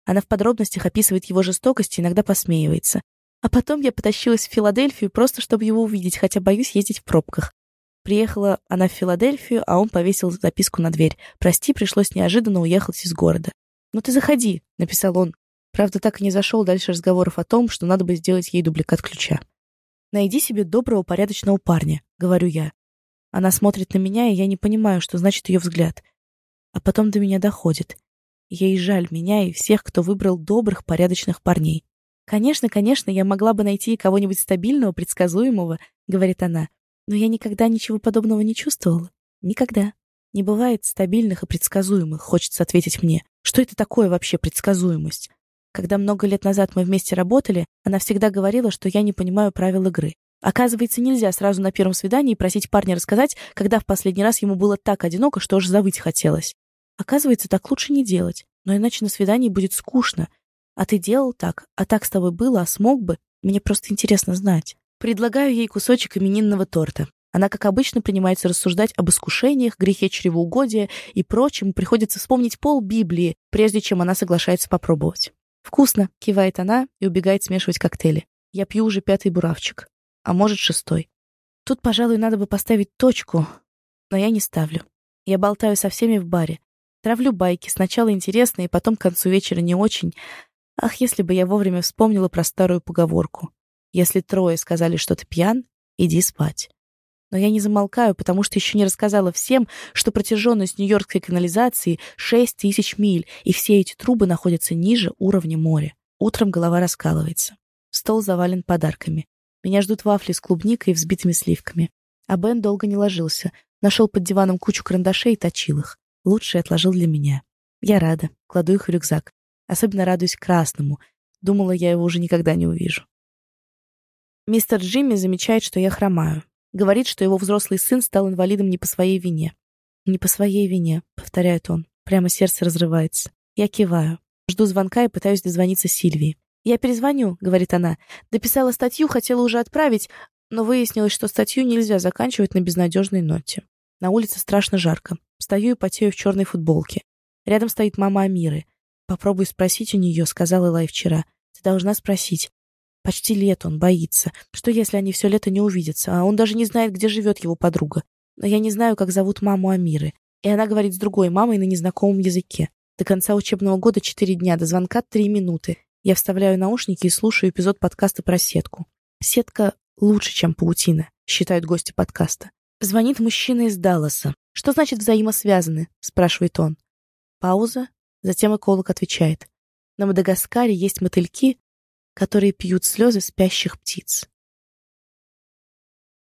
Она в подробностях описывает его жестокость и иногда посмеивается. А потом я потащилась в Филадельфию просто, чтобы его увидеть, хотя боюсь ездить в пробках. Приехала она в Филадельфию, а он повесил записку на дверь. «Прости, пришлось неожиданно уехать из города». «Ну ты заходи», — написал он. Правда, так и не зашел дальше разговоров о том, что надо бы сделать ей дубликат ключа. «Найди себе доброго, порядочного парня», — говорю я. Она смотрит на меня, и я не понимаю, что значит ее взгляд. А потом до меня доходит. Ей жаль меня и всех, кто выбрал добрых, порядочных парней. «Конечно, конечно, я могла бы найти кого-нибудь стабильного, предсказуемого», — говорит она. «Но я никогда ничего подобного не чувствовала. Никогда. Не бывает стабильных и предсказуемых, хочется ответить мне. Что это такое вообще предсказуемость? Когда много лет назад мы вместе работали, она всегда говорила, что я не понимаю правил игры. Оказывается, нельзя сразу на первом свидании просить парня рассказать, когда в последний раз ему было так одиноко, что аж завыть хотелось. Оказывается, так лучше не делать, но иначе на свидании будет скучно. А ты делал так, а так с тобой было, а смог бы? Мне просто интересно знать. Предлагаю ей кусочек именинного торта. Она, как обычно, принимается рассуждать об искушениях, грехе чревоугодия и прочем, приходится вспомнить пол Библии, прежде чем она соглашается попробовать. «Вкусно!» — кивает она и убегает смешивать коктейли. Я пью уже пятый буравчик а может, шестой. Тут, пожалуй, надо бы поставить точку, но я не ставлю. Я болтаю со всеми в баре. Травлю байки, сначала интересные, потом к концу вечера не очень. Ах, если бы я вовремя вспомнила про старую поговорку. Если трое сказали, что ты пьян, иди спать. Но я не замолкаю, потому что еще не рассказала всем, что протяженность Нью-Йоркской канализации 6 тысяч миль, и все эти трубы находятся ниже уровня моря. Утром голова раскалывается. Стол завален подарками. Меня ждут вафли с клубникой и взбитыми сливками. А Бен долго не ложился. Нашел под диваном кучу карандашей и точил их. Лучшие отложил для меня. Я рада. Кладу их в рюкзак. Особенно радуюсь красному. Думала, я его уже никогда не увижу. Мистер Джимми замечает, что я хромаю. Говорит, что его взрослый сын стал инвалидом не по своей вине. «Не по своей вине», — повторяет он. Прямо сердце разрывается. Я киваю. Жду звонка и пытаюсь дозвониться Сильвии. «Я перезвоню», — говорит она. «Дописала статью, хотела уже отправить, но выяснилось, что статью нельзя заканчивать на безнадежной ноте. На улице страшно жарко. Стою и потею в черной футболке. Рядом стоит мама Амиры. «Попробуй спросить у нее», — сказал Элай вчера. «Ты должна спросить». Почти лето, он боится. Что, если они все лето не увидятся? А он даже не знает, где живет его подруга. Но я не знаю, как зовут маму Амиры. И она говорит с другой мамой на незнакомом языке. До конца учебного года четыре дня, до звонка три минуты. Я вставляю наушники и слушаю эпизод подкаста про сетку. Сетка лучше, чем паутина, считают гости подкаста. Звонит мужчина из Далласа. «Что значит взаимосвязаны?» — спрашивает он. Пауза, затем эколог отвечает. На Мадагаскаре есть мотыльки, которые пьют слезы спящих птиц.